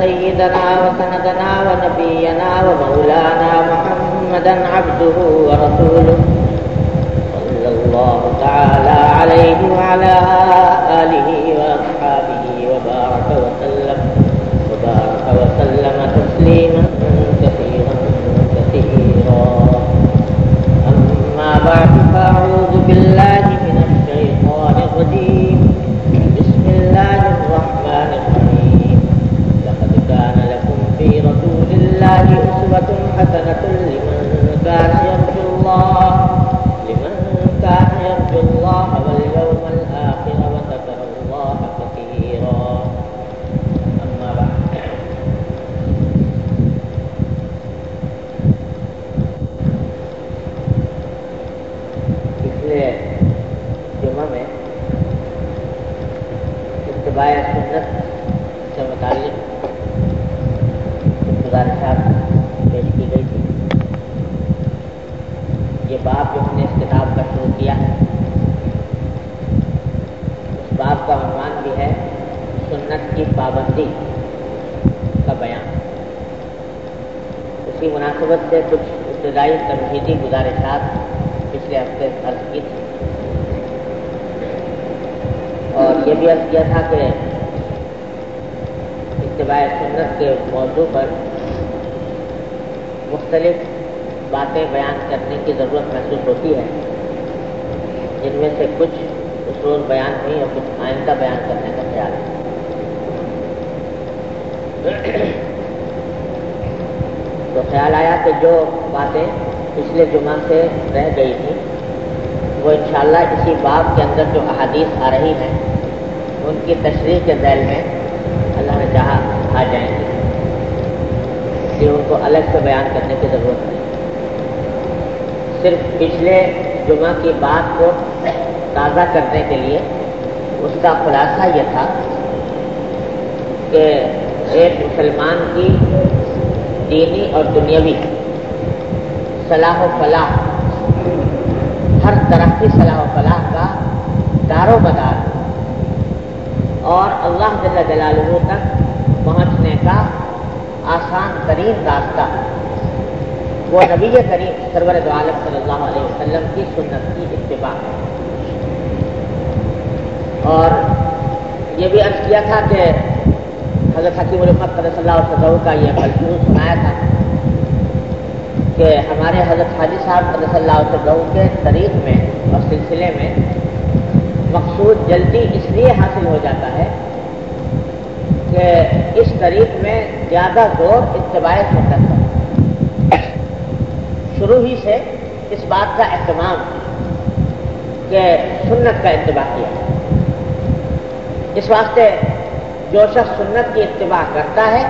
سيدنا وسندنا ونبينا ومولانا محمدا عبده ورسوله صلى الله تعالى عليه وعلى آله وأصحابه وبارك وسلم وبارك وسلم تسليما كثيرا كثيرا. أما بعد فأعوذ بالله حسنة لمن كان ابتدائی تمہیدی گزارشات پچھلے ہفتے عرض کی تھی اور یہ بھی عرض کیا تھا کہ اتباع سنت کے موضوع پر مختلف باتیں بیان کرنے کی ضرورت محسوس ہوتی ہے۔ جن میں سے کچھ اصول بیان ہوئی اور کچھ آئندہ بیان کرنے کا خیال ہے۔ تو خیال آیا کہ جو باتیں پچھلے جمعہ سے رہ گئی تھی۔ وہ انشاءاللہ اسی باب کے اندر جو احادیث آ رہی ہیں، ان کی تشریح کے ذیل میں اللہ نے چاہا آ جائیں گے۔ اس لیے ان کو الگ سے بیان کرنے کی ضرورت نہیں۔ صرف پچھلے جمعہ کی بات کو تازہ کرنے کے لیے اس کا خلاصہ یہ تھا کہ ایک مسلمان کی دینی اور دنیاوی صلاح و فلاح۔ ہر طرح کی صلاح و فلاح کا دار و مدار اور اللہ جل جلالہ تک پہنچنے کا آسان ترین راستہ۔ وہ نبی کریم سرور عالم صلی اللہ علیہ وسلم کی سنت کی اتباع ہے۔ اور یہ بھی عرض کیا تھا کہ حضرت حکیم الحمد صلی اللہ علیہ وسلم کا یہ ملفوظ سنایا تھا۔ کہ ہمارے حضرت حاجی صاحب صلی اللہ علیہ وسلم کے طریق میں اور سلسلے میں مقصود جلدی اس لیے حاصل ہو جاتا ہے کہ اس طریق میں زیادہ زور اتباع سنت ہے شروع ہی سے اس بات کا اہتمام کہ سنت کا اتباع کیا۔ اس واسطے جو شخص سنت کی اتباع کرتا ہے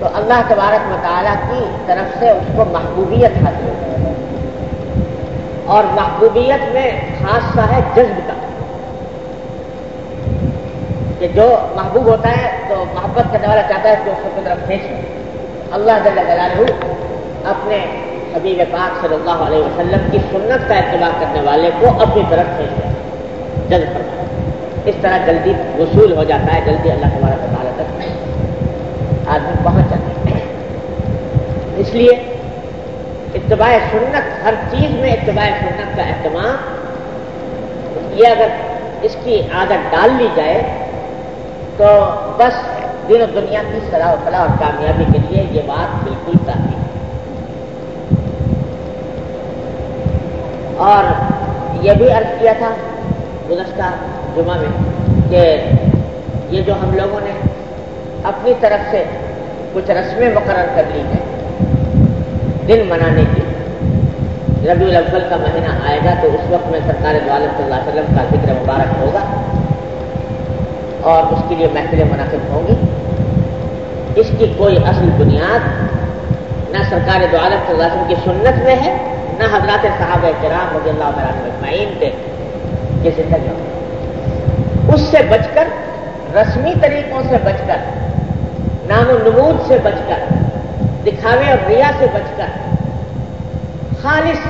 تو اللہ تبارک مطالعہ کی طرف سے اس کو محبوبیت حاصل ہے۔ اور محبوبیت میں خاصہ ہے جذب کا۔ کہ جو محبوب ہوتا ہے تو محبت کرنے والا چاہتا ہے کہ اس کو طرف کھینچ اللہ جل جلالہ اپنے حبیب پاک صلی اللہ علیہ وسلم کی سنت کا اتباع کرنے والے کو اپنی طرف کھینچ دے جذب کرتا ہے۔ اس طرح جلدی وصول ہو جاتا ہے، جلدی اللہ تبارک مطالعہ تک آدمی پہنچ اس لیے اتباع سنت، ہر چیز میں اتباع سنت کا اہتمام، یہ اگر اس کی عادت ڈال لی جائے تو بس دن و دنیا کی صلاح و فلاح اور کامیابی کے لیے یہ بات بالکل کافی ہے۔ اور یہ بھی عرض کیا تھا گزشتہ جمعہ میں کہ یہ جو ہم لوگوں نے اپنی طرف سے کچھ رسمیں مقرر کر لی ہیں دن منانے کی۔ ربیع الاول کا مہینہ آئے گا تو اس وقت میں سرکار دعالت صلی اللہ علیہ وسلم کا ذکر مبارک ہوگا اور اس کے لیے محفلیں منعقد ہوں گی۔ اس کی کوئی اصل بنیاد نہ سرکار دو عالم صلی اللہ علیہ وسلم کی سنت میں ہے، نہ حضرات صحابہ کرام رضی اللہ اجمعین کے یہ زندگی اس سے بچ کر، رسمی طریقوں سے بچ کر، نام و نمود سے بچ کر دکھاوے اور ریا سے بچ کر۔ خالص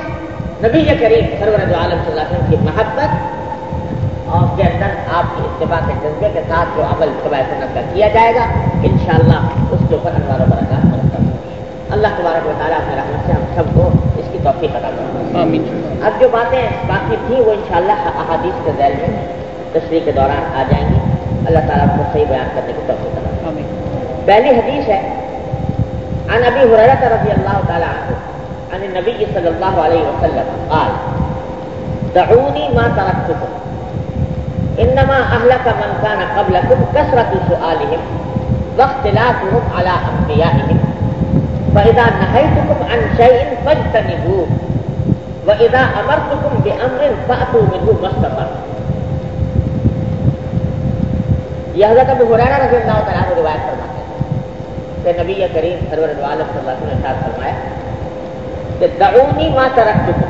نبی کریم سرور دو عالم صلی اللہ علیہ وسلم کی محبت اور کے اندر آپ کے اتباع کے جذبے کے ساتھ جو عمل طبع سنت کا کیا جائے گا انشاءاللہ اس کے اوپر انوار و برکات مرتب اللہ تبارک و تعالیٰ اپنے رحمت سے ہم سب کو اس کی توفیق ادا کریں اب جو باتیں باقی تھیں وہ انشاءاللہ احادیث کے ذیل میں تشریح کے دوران آ جائیں گی۔ اللہ تعالیٰ کو صحیح بیان کرنے کی توفیق ادا پہلی حدیث ہے عن ابی حریرہ رضی اللہ تعالیٰ عنہ عن النبي صلى الله عليه وسلم قال دعوني ما تركتكم. إنما أهلك من كان قبلكم كثرة سؤالهم واختلافهم على أنبيائهم. فإذا نهيتكم عن شيء فاجتنبوه وإذا أمرتكم بأمر فأتوا منه ما استطعتم. یہ حضرت أبو حریرہ رضی اللہ تعالیٰ کو روایت فرماتے ہیں کہ نبی کریم سرور عالم صلی اللہ علیہ وسلم نے فرمایا کہ دعونی ماں ترک چکا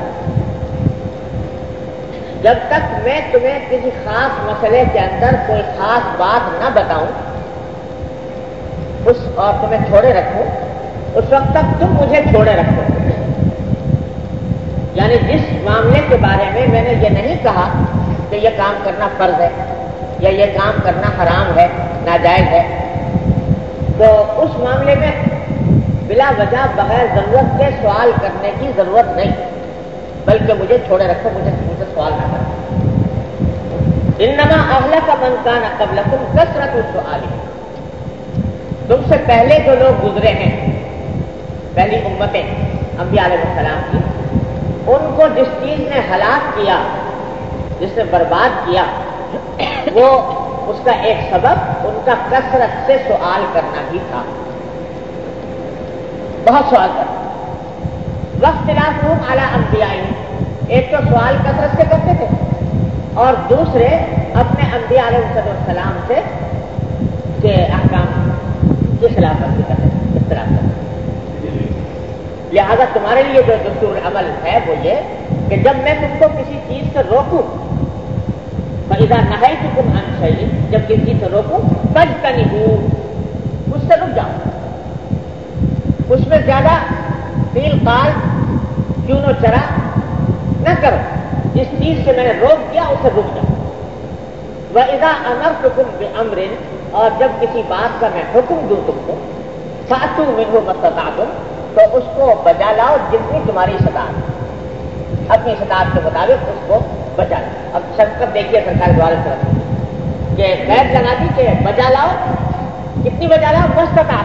جب تک میں تمہیں کسی خاص مسئلے کے اندر کوئی خاص بات نہ بتاؤں، اس اور تمہیں چھوڑے رکھوں، اس وقت تک تم مجھے چھوڑے رکھو۔ یعنی جس معاملے کے بارے میں میں نے یہ نہیں کہا کہ یہ کام کرنا فرض ہے یا یہ کام کرنا حرام ہے، ناجائز ہے تو اس معاملے میں بلا وجہ بغیر ضرورت کے سوال کرنے کی ضرورت نہیں، بلکہ مجھے چھوڑے رکھو، مجھے مجھ سے سوال نہ کرو۔ انما اہل کا من کا نہ قبل تم کثرت سوال تم سے پہلے جو لوگ گزرے ہیں، پہلی امتیں انبیاء علیہ السلام کی، ان کو جس چیز نے ہلاک کیا، جس نے برباد کیا، وہ اس کا ایک سبب ان کا کثرت سے سوال کرنا بھی تھا۔ بہت سوال کرتے وقت خلاف ہوں اعلیٰ انبیائی ایک تو سوال کثرت سے کرتے تھے اور دوسرے اپنے انبیاء علیہ السلام سے کہ احکام کی خلاف ورزی کرتے تھے اس طرح کرتے لہذا تمہارے لیے جو دستور عمل ہے وہ یہ کہ جب میں تم کو کسی چیز سے روکوں فریدا نہ ہی تم جب کسی سے روکوں بج کا نہیں ہوں اس سے رک جاؤں اس میں زیادہ تیل کال کیوں نو چرا نہ کرو۔ جس چیز سے میں نے روک دیا، اسے رک جاؤ۔ وہ ادا امر حکم امرن اور جب کسی بات کا میں حکم دوں تم کو ساتو منہ مستتا تم تو اس کو بجا لاؤ جتنی تمہاری سطح اپنی سطح کے مطابق اس کو بچا لاؤ اب شرکت دیکھیے سرکار دوارے طرف کہ قید لگا دی کہ بجا لاؤ۔ کتنی بجا لاؤ؟ بس مستتا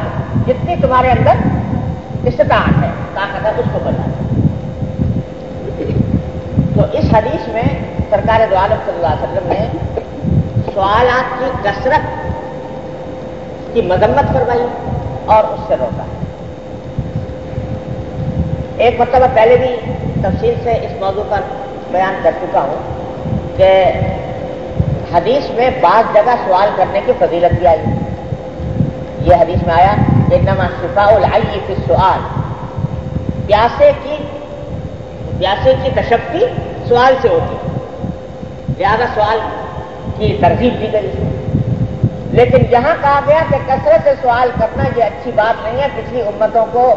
جتنی تمہارے اندر استطاعت ہے۔ طاقت ہے اس کو بتا تو اس حدیث میں سرکار دو عالم صلی اللہ علیہ وسلم نے سوالات کی کثرت کی مذمت کروائی اور اس سے روکا۔ ایک مرتبہ پہلے بھی تفصیل سے اس موضوع پر بیان کر چکا ہوں کہ حدیث میں بعض جگہ سوال کرنے کی فضیلت بھی آئی۔ یہ حدیث میں آیا، انما شفاء العی فی السؤال۔ پیاسے کی پیاسے کی تشکتی سوال سے ہوتی زیادہ سوال کی ترغیب دی گئی۔ لیکن یہاں کہا گیا کہ کثرت سے سوال کرنا یہ اچھی بات نہیں ہے، پچھلی امتوں کو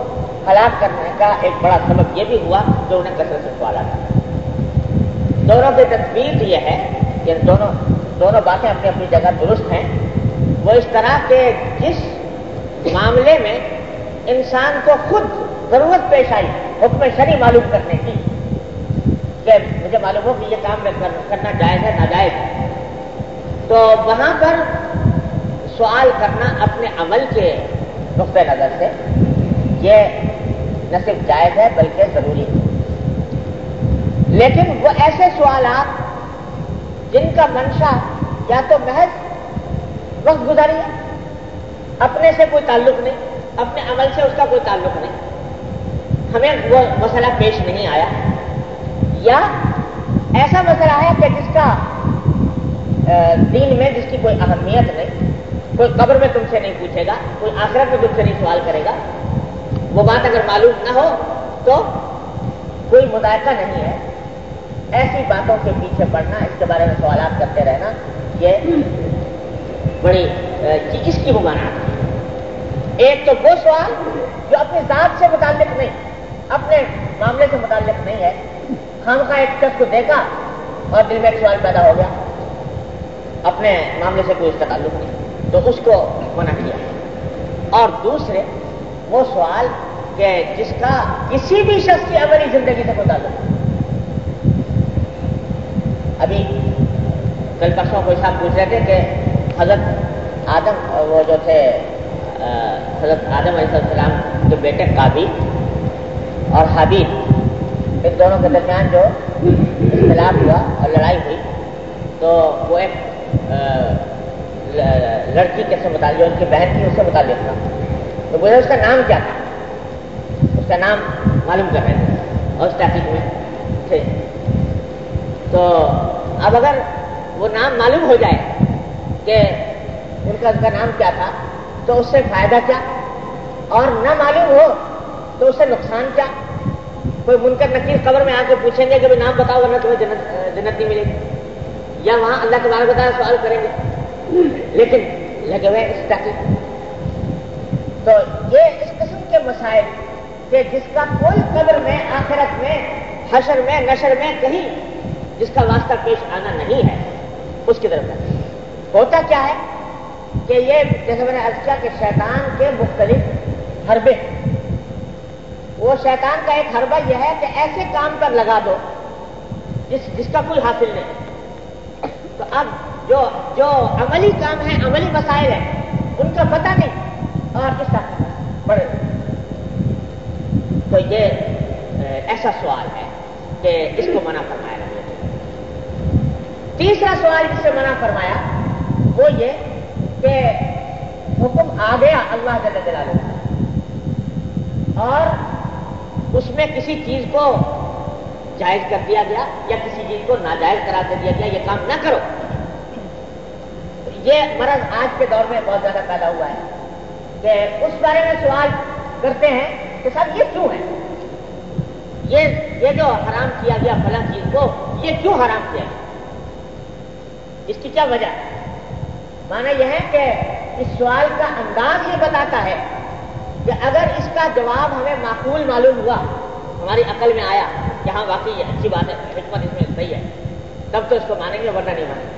ہلاک کرنے کا ایک بڑا سبب یہ بھی ہوا جو انہیں کثرت سے سوال آتا دونوں کی تصویر یہ ہے کہ دونوں دونوں باتیں اپنی اپنی جگہ درست ہیں۔ وہ اس طرح کے جس معاملے میں انسان کو خود ضرورت پیش آئی، حکم شری معلوم کرنے کی، کہ مجھے معلوم ہو کہ یہ کام میں کرنا جائز ہے، ناجائز ہے۔ تو وہاں پر سوال کرنا اپنے عمل کے نقطۂ نظر سے یہ نہ صرف جائز ہے، بلکہ ضروری ہے۔ لیکن وہ ایسے سوالات جن کا منشا یا تو محض وقت گزاری ہے، اپنے سے کوئی تعلق نہیں، اپنے عمل سے اس کا کوئی تعلق نہیں۔ ہمیں وہ مسئلہ پیش نہیں آیا۔ یا ایسا مسئلہ ہے کہ جس کا دین میں جس کی کوئی اہمیت نہیں، کوئی قبر میں تم سے نہیں پوچھے گا، کوئی آخرت میں تم سے نہیں سوال کرے گا۔ وہ بات اگر معلوم نہ ہو تو کوئی مذائقہ نہیں ہے۔ ایسی باتوں کے پیچھے پڑنا، اس کے بارے میں سوالات کرتے رہنا، یہ بڑی اس کی ممانعت ایک تو وہ سوال جو اپنی ذات سے متعلق نہیں، اپنے معاملے سے متعلق نہیں ہے۔ خام کا ایک شخص کو دیکھا اور دل میں ایک سوال پیدا ہو گیا، اپنے معاملے سے کوئی اس کا تعلق نہیں، تو اس کو منع کیا۔ اور دوسرے، وہ سوال کہ جس کا کسی بھی شخص کی عملی زندگی سے کوئی تعلق نہیں۔ ابھی کل پرسوں کوئی صاحب پوچھ رہے تھے کہ حضرت آدم وہ جو تھے حضرت آدم علیہ السلام کے بیٹے کابی اور حبیب، ان دونوں کے درمیان جو اختلاف ہوا اور لڑائی ہوئی، تو وہ ایک لڑکی کے سے متعلق، جو ان کی بہن تھی، اس سے متعلق تھا۔ تو بولے اس کا نام کیا تھا؟ اس کا نام معلوم کر رہے تھے اور اس تحقیق میں تھے۔ تو اب اگر وہ نام معلوم ہو جائے کہ ان کا اس کا نام کیا تھا، تو اس سے فائدہ کیا؟ اور نہ معلوم ہو تو اس سے نقصان کیا؟ کوئی منکر نکیر قبر میں آ کے پوچھیں گے کہ نام بتاؤ ورنہ تمہیں جنت جنت نہیں ملے گی۔ یا وہاں اللہ کے بارے بتایا سوال کریں گے۔ لیکن لگے ہوئے اس تحقیق تو یہ اس قسم کے مسائل کہ جس کا کوئی قبر میں، آخرت میں، حشر میں، نشر میں کہیں جس کا واسطہ پیش آنا نہیں ہے، اس کی طرف ہوتا کیا ہے کہ یہ جیسے میں نے عرض کیا کہ شیطان کے مختلف حربے وہ شیطان کا ایک حربہ یہ ہے کہ ایسے کام پر لگا دو جس جس کا کوئی حاصل نہیں۔ تو اب جو جو عملی کام ہے عملی مسائل ہیں، ان کا پتہ نہیں اور کس کا۔ بڑے۔ تو یہ ایسا سوال ہے کہ اس کو منع فرمایا تیسرا سوال جس سے منع فرمایا، وہ یہ کہ حکم آ گیا اللہ جل جلالہ اور اس میں کسی چیز کو جائز کر دیا گیا یا کسی چیز کو ناجائز کرا دے دیا گیا، یہ کام نہ کرو۔ یہ مرض آج کے دور میں بہت زیادہ پیدا ہوا ہے کہ اس بارے میں سوال کرتے ہیں کہ سر یہ کیوں ہے؟ یہ یہ جو حرام کیا گیا فلاں چیز کو، یہ کیوں حرام کیا اس کی کیا وجہ؟ مانا یہ ہے کہ اس سوال کا انداز یہ بتاتا ہے کہ اگر اس کا جواب ہمیں معقول معلوم ہوا، ہماری عقل میں آیا کہ ہاں واقعی اچھی بات ہے، حکمت اس میں صحیح ہے، تب تو اس کو مانیں گے ورنہ نہیں مانیں گے۔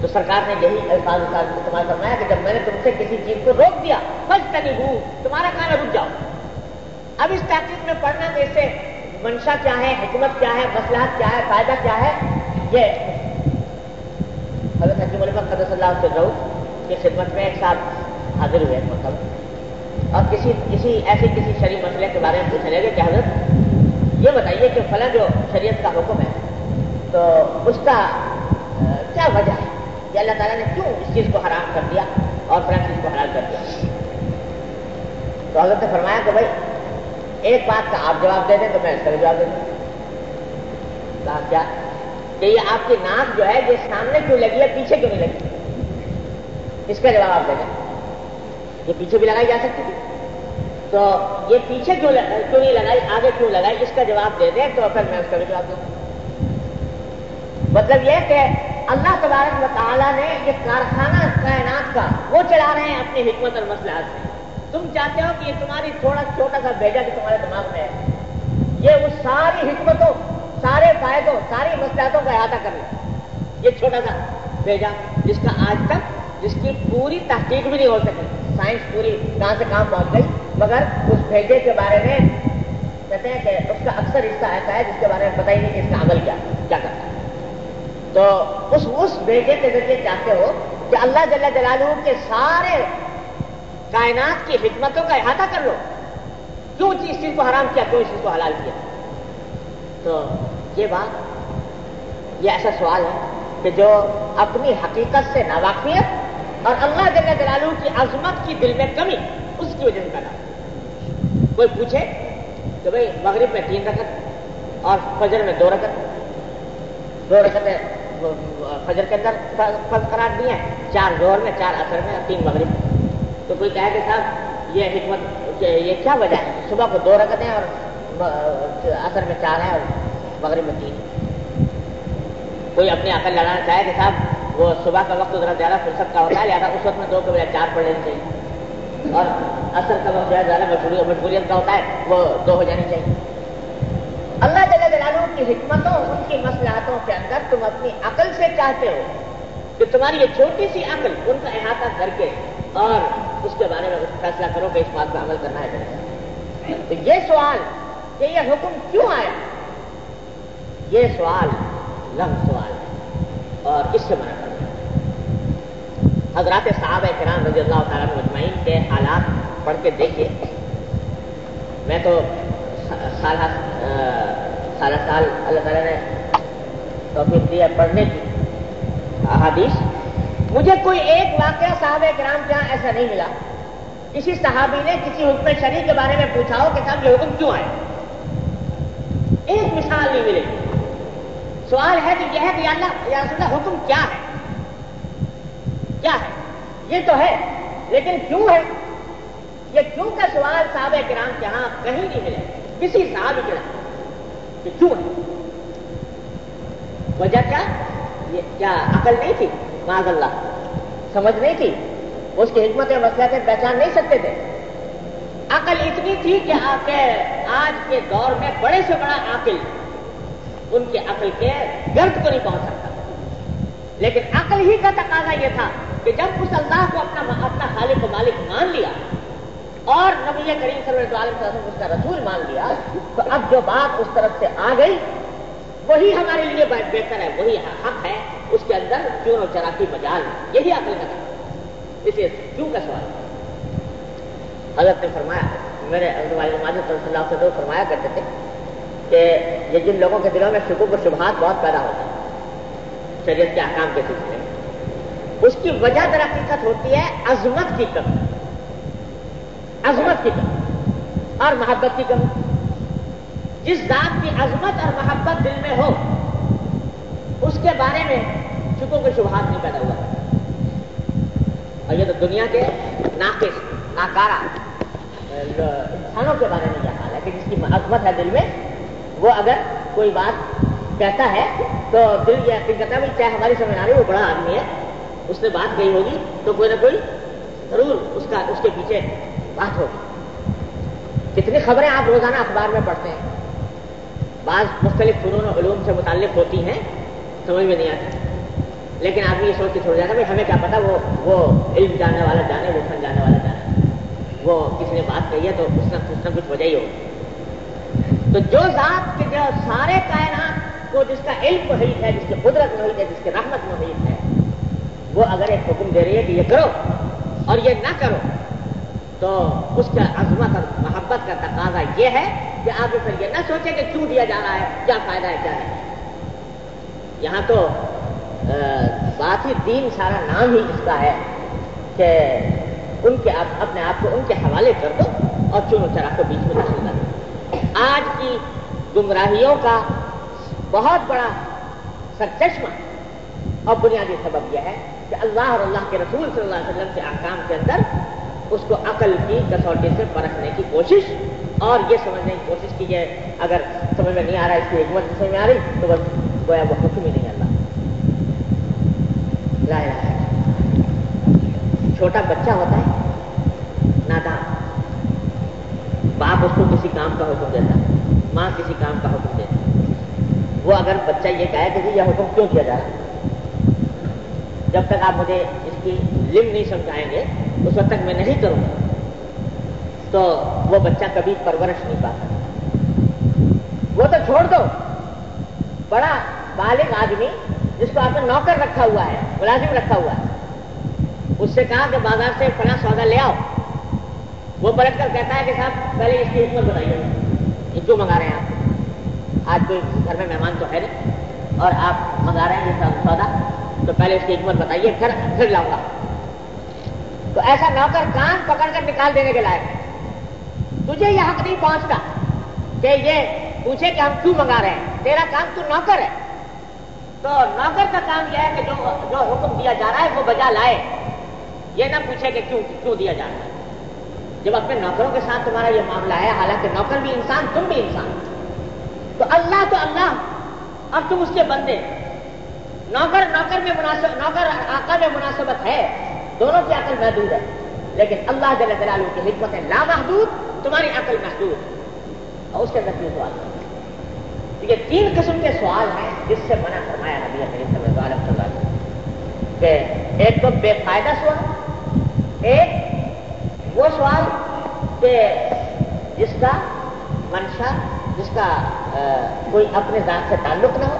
تو سرکار نے یہی الفاظ استعمال فرمایا کہ جب میں نے تم سے کسی چیز کو روک دیا بس تنی ہوں تمہارا کھانا رک جاؤ۔ اب اس تحقیق میں پڑھنا کہ اس سے منشا کیا ہے، حکمت کیا ہے مسلحت کیا ہے، فائدہ کیا ہے؟ یہ حضرت حکیم علی قدر صلی اللہ سے رہو کی خدمت میں ایک ساتھ حاضر ہوئے مطلب۔ اور کسی کسی ایسے کسی شریف مسئلے کے بارے میں پوچھنے لگے کہ حضرت، یہ بتائیے کہ فلاں جو شریعت کا حکم ہے، تو اس کا کیا وجہ ہے کہ اللہ تعالیٰ نے کیوں اس چیز کو حرام کر دیا اور فلاں چیز کو حرام کر دیا؟ تو حضرت نے فرمایا کہ بھائی، ایک بات کا آپ جواب دے دیں تو میں اس کا بھی جواب دے دوں۔ کیا کہ یہ آپ کی ناک جو ہے یہ سامنے کیوں لگی ہے پیچھے کیوں نہیں لگی؟ اس کا جواب آپ دے دیں۔ یہ پیچھے بھی لگائی جا سکتی تھی۔ تو یہ پیچھے کیوں کیوں نہیں لگائی؟ آگے کیوں لگائی؟ اس کا جواب دے دیں۔ تو پھر میں اس کا بھی جواب دوں۔ مطلب یہ کہ اللہ تبارک و تعالیٰ نے یہ کارخانہ کائنات کا وہ چلا رہے ہیں اپنی حکمت اور مسئلہ سے۔ تم چاہتے ہو کہ یہ تمہاری تھوڑا چھوٹا سا بھیجا جو تمہارے دماغ میں ہے۔ یہ اس ساری حکمتوں سارے فائدوں، ساری مسئلاتوں کا احاطہ کر لیں۔ یہ چھوٹا سا بھیجا، جس کا آج تک، جس کی پوری تحقیق بھی نہیں ہو سکی۔ سائنس پوری کہاں سے کہاں پہنچ گئی، مگر اس بھیجے کے بارے میں کہتے ہیں کہ اس کا اکثر حصہ ایسا ہے جس کے بارے میں پتہ ہی نہیں کہ اس کا عمل کیا کیا کرتا ہے۔ تو اس اس بھیجے کے ذریعے چاہتے ہو کہ اللہ جل جلالہ کے سارے کائنات کی حکمتوں کا احاطہ کر لو۔ کیوں جی اس چیز کو حرام کیا، کیوں اس چیز کو حلال کیا؟ تو یہ بات، یہ ایسا سوال ہے کہ جو اپنی حقیقت سے ناواقفیت اور اللہ جل جلالہ کی عظمت کی دل میں کمی، اس کی وجہ سے پیدا کوئی پوچھے کہ بھائی مغرب میں تین رکعت اور فجر میں دو رکعت؟ دو رکعتیں فجر کے اندر فرض قرار دیے ہیں، چار زور میں، چار اثر میں اور تین مغرب۔ تو کوئی کہے کہ صاحب یہ حکمت، یہ کیا وجہ ہے؟ صبح کو دو رکھتے اور اثر میں چار ہیں اور مغرب میں تین۔ کوئی اپنی عقل لڑانا چاہے کہ صاحب، وہ صبح کا وقت ذرا زیادہ فرصت کا ہوتا ہے، لہٰذا اس وقت میں دو کے بجائے چار پڑھ لینی چاہیے۔ اور اثر کا وقت زیادہ زیادہ مشغولیت کا ہوتا ہے، وہ دو ہو جانی چاہیے۔ اللہ جل جلالوں کی حکمتوں، ان کی مسلحتوں کے اندر تم اپنی عقل سے چاہتے ہو کہ تمہاری یہ چھوٹی سی عقل ان کا احاطہ کر کے اور اس کے بارے میں فیصلہ کرو کہ اس بات پہ عمل کرنا ہے۔ تو یہ سوال کہ یہ حکم کیوں آیا؟ یہ سوال لم سوال ہے اور اس سے منع کرنا حضرات صاحب کرام رضی اللہ تعالیٰ مجمعین کے حالات پڑھ کے دیکھیے۔ میں تو سالہ سالہ سال اللہ تعالیٰ نے توفیق دیا پڑھنے کی احادیث۔ مجھے کوئی ایک واقعہ صاحب کرام جہاں ایسا نہیں ملا۔ کسی صحابی نے کسی حکم شریف کے بارے میں پوچھا ہو کہ صاحب یہ حکم کیوں آئے ایک مثال نہیں ملے۔ گی سوال ہے کہ یہ ہے کہ اللہ، یا رسول اللہ، حکم کیا ہے؟ کیا ہے؟ یہ تو ہے، لیکن کیوں ہے؟ یہ کیوں کا سوال صاحب کرام کے ہاں کہیں نہیں ملے؟ کسی صاحب کے ہاں؟ کہ کیوں ہے؟ وجہ کیا؟ یہ کیا عقل نہیں تھی؟ معذ اللہ سمجھ نہیں تھی؟ اس کی حکمت مسئلہ سے پہچان نہیں سکتے تھے؟ عقل اتنی تھی کہ آج کے دور میں بڑے سے بڑا عقل ان کے عقل کے گرد کو نہیں پہنچ سکتا۔ لیکن عقل ہی کا تقاضا یہ تھا کہ جب اس اللہ کو اپنا اپنا خالق و مالک مان لیا اور نبی کریم صلی اللہ علیہ وسلم اس کا رسول مان لیا، تو اب جو بات اس طرف سے آ گئی، وہی ہمارے لیے بہتر ہے، وہی حق ہے۔ اس کے اندر کیوں اور چرا کی مجال یہی عقل کا اسے کیوں کا سوال؟ حضرت نے فرمایا، میرے صلی اللہ سے فرمایا کرتے تھے کہ یہ جن لوگوں کے دلوں میں شکوک و شبہات بہت پیدا ہوتا ہے شریعت کے احکام کے سلسلے میں۔ اس کی وجہ در حقیقت ہوتی ہے عظمت کی کمی۔ عظمت کی کمی۔ اور محبت کی کمی۔ جس ذات کی عظمت اور محبت دل میں ہو، اس کے بارے میں شکو کے شبہات نہیں پیدا ہوا۔ اور یہ تو دنیا کے ناقص ناکارا انسانوں کے بارے میں یہ حال ہے کہ جس کی عظمت ہے دل میں وہ اگر کوئی بات کہتا ہے تو دل یہ یقین کرتا ہے، چاہے ہماری سمجھ آ رہی وہ بڑا آدمی ہے، اس نے بات کہی ہوگی تو کوئی نہ کوئی ضرور اس کا، اس کے پیچھے بات ہوگی۔ کتنی خبریں آپ روزانہ اخبار میں پڑھتے ہیں؟ بعض مختلف فنون و علوم سے متعلق ہوتی ہیں، سمجھ میں نہیں آتی لیکن آدمی یہ سوچ کے چھوڑ جاتا ہے، ہمیں کیا پتا، وہ وہ علم جانے والا جانے، وہ فن جانے والا جانے۔ وہ کسی نے بات کہی ہے تو اس نے کچھ نہ کچھ وجہ ہی ہو تو جو ذات کے جو سارے کائنات کو جس کا علم محیط ہے، جس کی قدرت محیط ہے، جس کی رحمت محیط ہے، وہ اگر ایک حکم دے رہی ہے کہ یہ کرو اور یہ نہ کرو، تو اس کا عظمت اور محبت کا تقاضا یہ ہے کہ آپ پھر یہ نہ سوچیں کہ کیوں دیا جا رہا ہے، کیا فائدہ ہے، کیا نہیں۔ یہاں تو بات ہی دین سارا نام ہی اس کا ہے کہ ان کے اپنے آپ کو ان کے حوالے کر دو اور چونو چرا کو بیچ میں داخل آج کی گمراہیوں کا بہت بڑا سرچشمہ اور بنیادی سبب یہ ہے کہ اللہ اور اللہ کے رسول صلی اللہ علیہ وسلم کے احکام کے اندر اس کو عقل کی کسوٹی سے پرکھنے کی کوشش اور یہ سمجھنے کی کوشش کی جائے۔ اگر سمجھ میں نہیں آ رہا اس کی حکمت سمجھ میں آ رہی تو بس گویا وہ حکم ہی نہیں اللہ۔ لا چھوٹا بچہ ہوتا ہے، نادان۔ باپ اس کو کسی کام کا حکم دیتا ماں کسی کام کا حکم دیتا وہ اگر بچہ یہ کہے کہ جی یہ حکم کیوں کیا جا رہا ہے؟ جب تک آپ مجھے اس کی لم نہیں سمجھائیں گے، اس وقت تک میں نہیں کروں گا۔ تو وہ بچہ کبھی پرورش نہیں پاتا۔ وہ تو چھوڑ دو۔ بڑا بالغ آدمی جس کو آپ نے نوکر رکھا ہوا ہے، ملازم رکھا ہوا ہے، اس سے کہا کہ بازار سے فلاں سودا لے آؤ۔ وہ پلٹ کر کہتا ہے کہ صاحب، پہلے اس کی حکمت بتائیے۔ یہ کیوں منگا رہے ہیں آپ؟ آج کوئی گھر میں مہمان تو ہے نہیں اور آپ منگا رہے ہیں یہ سودا، تو پہلے اس کی حکمت بتائیے، پھر پھر لاؤں گا۔ تو ایسا نوکر کان پکڑ کر نکال دینے کے لائق۔ تجھے یہ حق نہیں پہنچتا کہ یہ پوچھے کہ ہم کیوں منگا رہے ہیں۔ تیرا کام تو نوکر ہے۔ تو نوکر کا کام یہ ہے کہ جو جو حکم دیا جا رہا ہے، وہ بجا لائے۔ یہ نہ پوچھے کہ کیوں کیوں دیا جا رہا ہے۔ جب اپنے نوکروں کے ساتھ تمہارا یہ معاملہ ہے، حالانکہ نوکر بھی انسان، تم بھی انسان۔ تو اللہ تو اللہ اب تم اس کے بندے۔ نوکر نوکر میں مناسب، نوکر آقا میں مناسبت ہے۔ دونوں کی عقل محدود ہے۔ لیکن اللہ جل جلالہ کی حکمت ہے، لامحدود، تمہاری عقل محدود۔ اور اس کے اندر کیوں سوال۔ یہ تین قسم کے سوال ہیں جس سے منع فرمایا نبی صلی اللہ علیہ وسلم کہ ایک تو بے فائدہ سوال، ایک وہ سوال کہ جس کا منشا، جس کا کوئی اپنے ذات سے تعلق نہ ہو،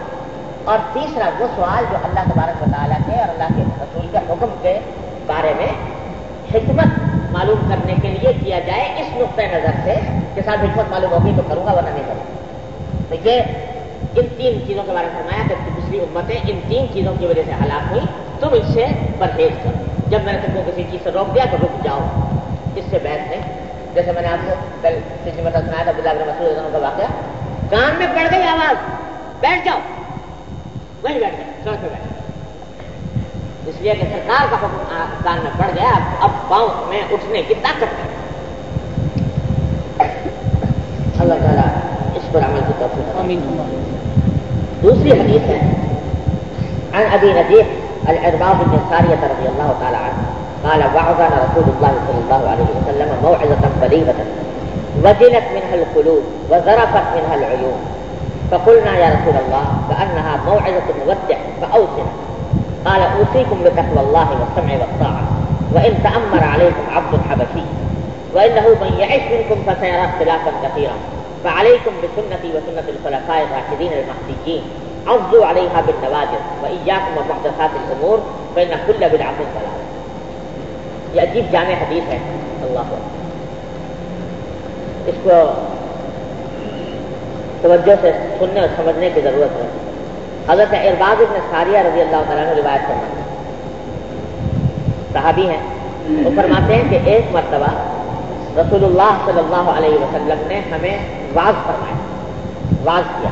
اور تیسرا وہ سوال جو اللہ تبارک و تعالیٰ کے اور اللہ کے رسول کے حکم کے بارے میں حکمت معلوم کرنے کے لیے کیا جائے، اس نقطۂ نظر سے کہ ساتھ حکمت معلوم ہوگی تو کروں گا ورنہ نہیں کروں تو یہ ان تین چیزوں کے بارے میں فرمایا کہ دوسری امتیں ان تین چیزوں کی وجہ سے ہلاک ہوئی تم اس سے پرہیز کرو۔ جب میں نے تم کو کسی چیز سے روک دیا تو رک جاؤ۔ اس سے بحث نہیں۔ جیسے میں نے آپ کو کل کسی مطلب سنایا تھا بلا مسئلہ کا واقعہ۔ کان میں پڑ گئی آواز۔ بیٹھ جاؤ۔ وہیں بیٹھ گئے سڑک پہ بیٹھ اس لیے کہ سرکار کا حکم کان میں پڑ گیا۔ اب پاؤں میں اٹھنے کی طاقت ہے۔ اللہ تعالیٰ اس پر عمل کی توفیق دوسری حدیث ہے عن ابي نجيح الارباب بن سارية رضي الله تعالى عنه قال وعظنا رسول الله صلى الله عليه وسلم موعظة بليغة وجلت منها القلوب وذرفت منها العيون. فقلنا يا رسول الله كأنها موعظة مودع فأوصنا قال أوصيكم بتقوى الله والسمع والطاعة. وإن تأمر عليكم عبد حبشي وإنه من يعش منكم فسيرى اختلافا كثيرا. فعليكم بسنتي وسنة الخلفاء الراشدين المهديين. عضوا عليها بالنواجذ وإياكم ومحدثات الأمور فإن كل بدعة ضلالة. یہ عجیب جامع حدیث ہے۔ اللہ اس کو توجہ سے سننے اور سمجھنے کی ضرورت ہے۔ حضرت ارباز ابن ساریہ رضی اللہ تعالیٰ نے روایت کرنا صحابی ہیں۔ وہ فرماتے ہیں کہ ایک مرتبہ رسول اللہ صلی اللہ علیہ وسلم نے ہمیں واز فرمایا۔ واز کیا۔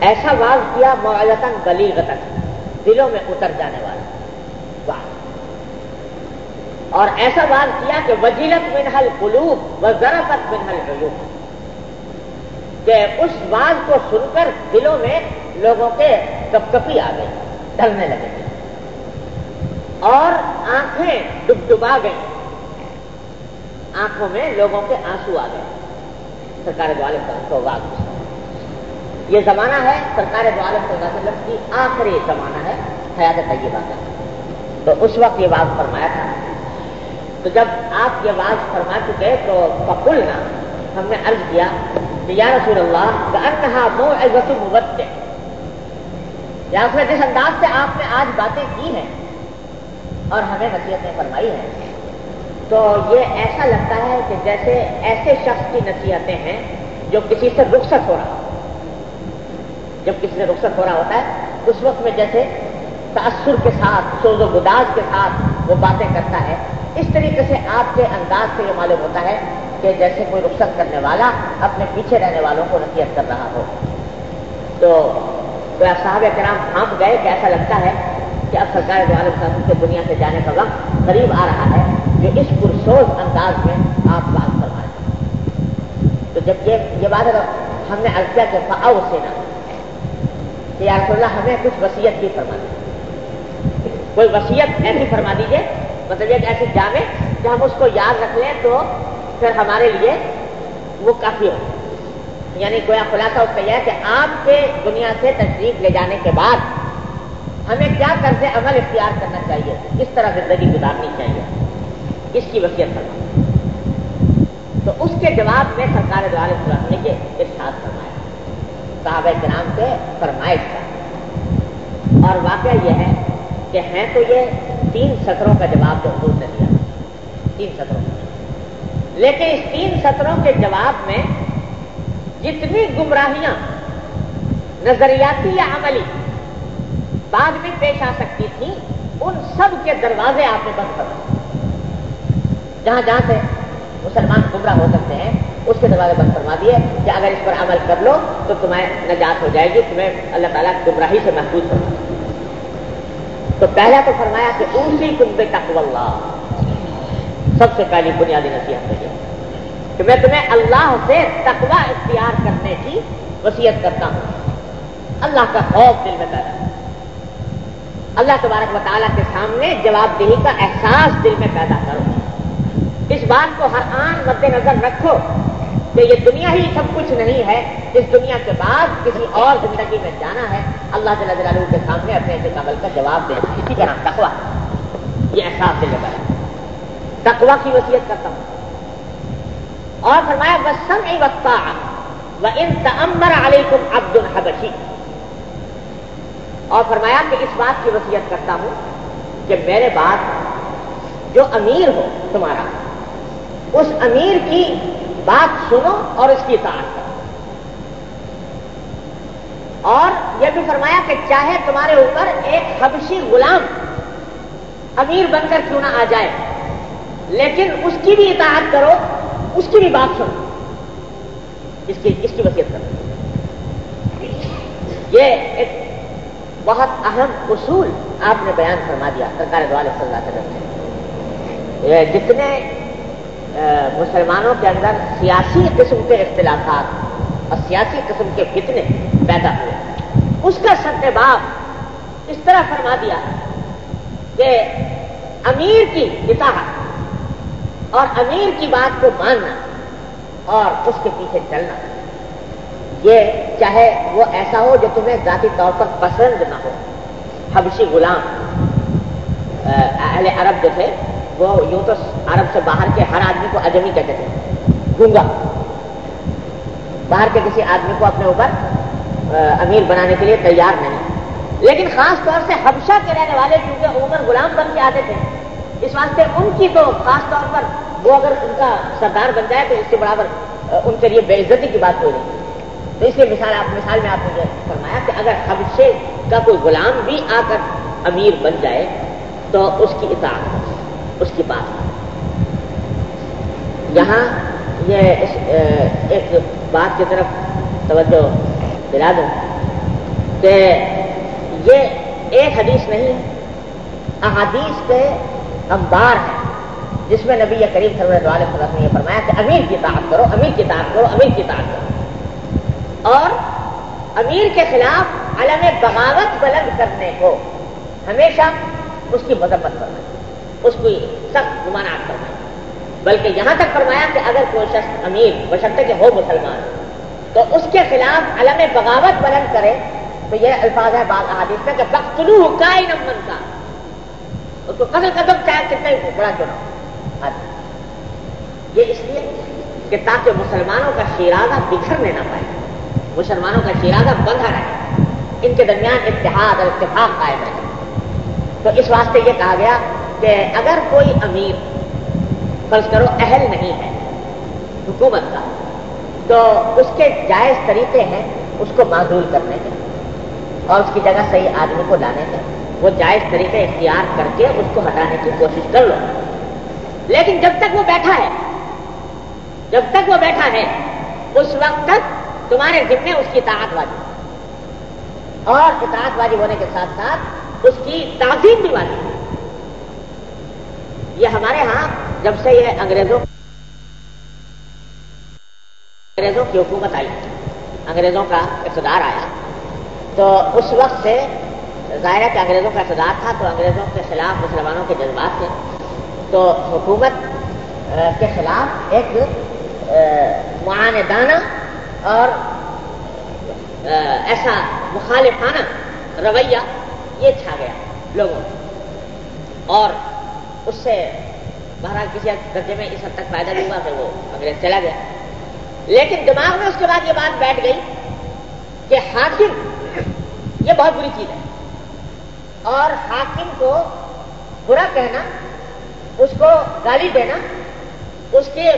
ایسا واز کیا معلتاً گلی دلوں میں اتر جانے والا واز۔ اور ایسا واز کیا کہ وجیلت منحل قلوب و ذرافت منحل قلوب کہ اس باز کو سن کر دلوں میں لوگوں کے کپ کپی آ گئی ڈرنے لگے۔ اور آنکھیں ڈب ڈبا گئی آنکھوں میں لوگوں کے آنسو آ گئے۔ سرکار دعالم کو واضح یہ زمانہ ہے، سرکار دعالم صلی اللہ علیہ وسلم کی آخری زمانہ ہے، حیات طیبہ کا۔ تو اس وقت یہ بات فرمایا تھا تو جب آپ یہ بات فرما چکے تو پکڑنا ہم نے عرض کیا کہ یا رسول اللہ کا مو عزت مبت یا اس میں جس انداز سے آپ نے آج باتیں کی ہیں اور ہمیں نصیحتیں فرمائی ہیں، تو یہ ایسا لگتا ہے کہ جیسے ایسے شخص کی نصیحتیں ہیں جو کسی سے رخصت ہو رہا جب کسی سے رخصت ہو رہا ہوتا ہے، اس وقت میں جیسے تأثر کے ساتھ، سوز و گداز کے ساتھ وہ باتیں کرتا ہے اس طریقے سے آپ کے انداز سے یہ معلوم ہوتا ہے کہ جیسے کوئی رخصت کرنے والا اپنے پیچھے رہنے والوں کو نصیحت کر رہا ہو۔ تو صاحب کرام پھانپ گئے کہ ایسا لگتا ہے کہ اب سرکار جو عالم صاحب کے دنیا سے جانے کا وقت قریب آ رہا ہے جو اس پرسوز انداز میں آپ بات کر رہے ہیں تو جب یہ یہ بات ہم نے کیا کہ فاؤ سینا۔ کہ یا رسول اللہ ہمیں کچھ وسیعت بھی فرما دی کوئی وسیعت ایسی فرما دیجیے مطلب یہ ایسی جامع کہ ہم اس کو یاد رکھ لیں تو پھر ہمارے لیے وہ کافی ہو۔ یعنی گویا خلاصہ اس کا یہ ہے کہ آپ کے دنیا سے تشریف لے جانے کے بعد ہمیں کیا طرز عمل اختیار کرنا چاہیے؟ کس طرح زندگی گزارنی چاہیے؟ اس کی وصیت کرنا تو اس کے جواب میں سرکار دوار السلام نے یہ ارشاد فرمایا صحابہ کرام کے فرمائش کا اور واقعہ یہ ہے کہ ہیں تو یہ تین سطروں کا جواب جو حضور نے دیا۔ تین سطروں۔ کا لیکن اس تین سطروں کے جواب میں جتنی گمراہیاں، نظریاتی یا عملی، بعد میں پیش آ سکتی تھیں، ان سب کے دروازے آپ نے بند کر جہاں جہاں سے مسلمان گمراہ ہو سکتے ہیں، اس کے دروازے بند فرما دیے کہ اگر اس پر عمل کر لو تو تمہیں نجات ہو جائے گی، تمہیں اللہ تعالیٰ گمراہی سے محفوظ ہو تو پہلا تو فرمایا کہ اونسی تم بے اللہ۔ سب سے پہلی بنیادی نصیحت ہے کہ میں تمہیں اللہ سے تقوی اختیار کرنے کی وصیت کرتا ہوں۔ اللہ کا خوف دل میں پیدا اللہ تبارک مطالعہ کے سامنے جواب دہی کا احساس دل میں پیدا کرو۔ اس بات کو ہر آن مد نظر رکھو۔ کہ یہ دنیا ہی سب کچھ نہیں ہے اس دنیا کے بعد کسی اور زندگی میں جانا ہے، اللہ تعالیٰ جلالہ کے سامنے اپنے ایسے عمل کا جواب دینا اسی طرح تقوا یہ احساس دل میں تقوا کی وصیت کرتا ہوں۔ اور فرمایا بسم ای وقتا و ان تمر علیکم عبد الحبشی اور فرمایا کہ اس بات کی وصیت کرتا ہوں کہ میرے بعد جو امیر ہو تمہارا، اس امیر کی بات سنو اور اس کی اطاعت کرو۔ اور یہ بھی فرمایا کہ چاہے تمہارے اوپر ایک حبشی غلام امیر بن کر کیوں نہ آ جائے، لیکن اس کی بھی اطاعت کرو، اس کی بھی بات سنو۔ اس کی اس کی وصیت کرو۔ یہ ایک بہت اہم اصول آپ نے بیان فرما دیا، سرکار صلی اللہ علیہ وسلم جتنے مسلمانوں کے اندر سیاسی قسم کے اختلافات اور سیاسی قسم کے فتنے پیدا ہوئے۔ اس کا سب باپ اس طرح فرما دیا کہ امیر کی اطاعت اور امیر کی بات کو ماننا اور اس کے پیچھے چلنا۔ یہ چاہے وہ ایسا ہو جو تمہیں ذاتی طور پر پسند نہ ہو۔ حبشی غلام اہل عرب جو تھے وہ یوں تو عرب سے باہر کے ہر آدمی کو اجمی کہتے تھے۔ گونگا۔ باہر کے کسی آدمی کو اپنے اوپر امیر بنانے کے لیے تیار نہیں۔ لیکن خاص طور سے حبشہ کے رہنے والے کیونکہ عمر غلام بن کے آتے تھے، اس واسطے ان کی تو خاص طور پر وہ اگر ان کا سردار بن جائے تو اس کے برابر ان کے لیے بے عزتی کی بات کوئی نہیں تو اس لیے مثال، آپ مثال میں آپ مجھے فرمایا کہ اگر حبشے کا کوئی غلام بھی آ کر امیر بن جائے تو اس کی اطاعت۔ اس کی بات۔ یہاں یہ ایک بات کی طرف توجہ دلا دوں کہ یہ ایک حدیث نہیں، احادیث کے امبار ہیں، جس میں نبی کریم صلی اللہ علیہ وسلم نے یہ فرمایا کہ امیر کی تعداد کرو، امیر کی تعداد کرو، امیر کی تعداد کرو۔ اور امیر کے خلاف علم بغاوت بلند کرنے کو ہمیشہ اس کی مذمت کرنا اس کو سخت گمانات کرنا بلکہ یہاں تک فرمایا کہ اگر کوئی شخص امیر بشرطے کے ہو مسلمان، تو اس کے خلاف علم بغاوت بلند کرے، تو یہ الفاظ ہے بعض احادیث میں کہ بختلو کا نمبر کا اس کو قدر قدم چاہے کتنا ہی بڑا چنا یہ اس لیے کہ تاکہ مسلمانوں کا شیرازہ بکھرنے نہ پائے، مسلمانوں کا شیرازہ بندھا رہے، ان کے درمیان اتحاد اور اتفاق قائم رہے۔ تو اس واسطے یہ کہا گیا کہ اگر کوئی امیر، فرض کرو اہل نہیں ہے، حکومت کا، تو اس کے جائز طریقے ہیں اس کو معذول کرنے کے اور اس کی جگہ صحیح آدمی کو لانے کے وہ جائز طریقے اختیار کر کے اس کو ہٹانے کی کوشش کر لو۔ لیکن جب تک وہ بیٹھا ہے، جب تک وہ بیٹھا ہے، اس وقت تک تمہارے ذمے اس کی اطاعت واجب اور اطاعت واجب ہونے کے ساتھ ساتھ اس کی تعظیم بھی واجب یہ ہمارے ہاں جب سے یہ انگریزوں انگریزوں کی حکومت آئی، انگریزوں کا اقتدار آیا، تو اس وقت سے ظاہر ہے کہ انگریزوں کا اقتدار تھا، تو انگریزوں کے خلاف مسلمانوں کے جذبات تھے۔ تو حکومت کے خلاف ایک معاندانہ اور ایسا مخالفانہ رویہ یہ چھا گیا لوگوں اور اس سے بہرحال کسی درجے میں اس حد تک فائدہ نہیں ہوا پھر وہ انگریز چلا گیا لیکن دماغ میں اس کے بعد یہ بات بیٹھ گئی کہ حاکم یہ بہت بری چیز ہے اور حاکم کو برا کہنا اس کو گالی دینا اس کی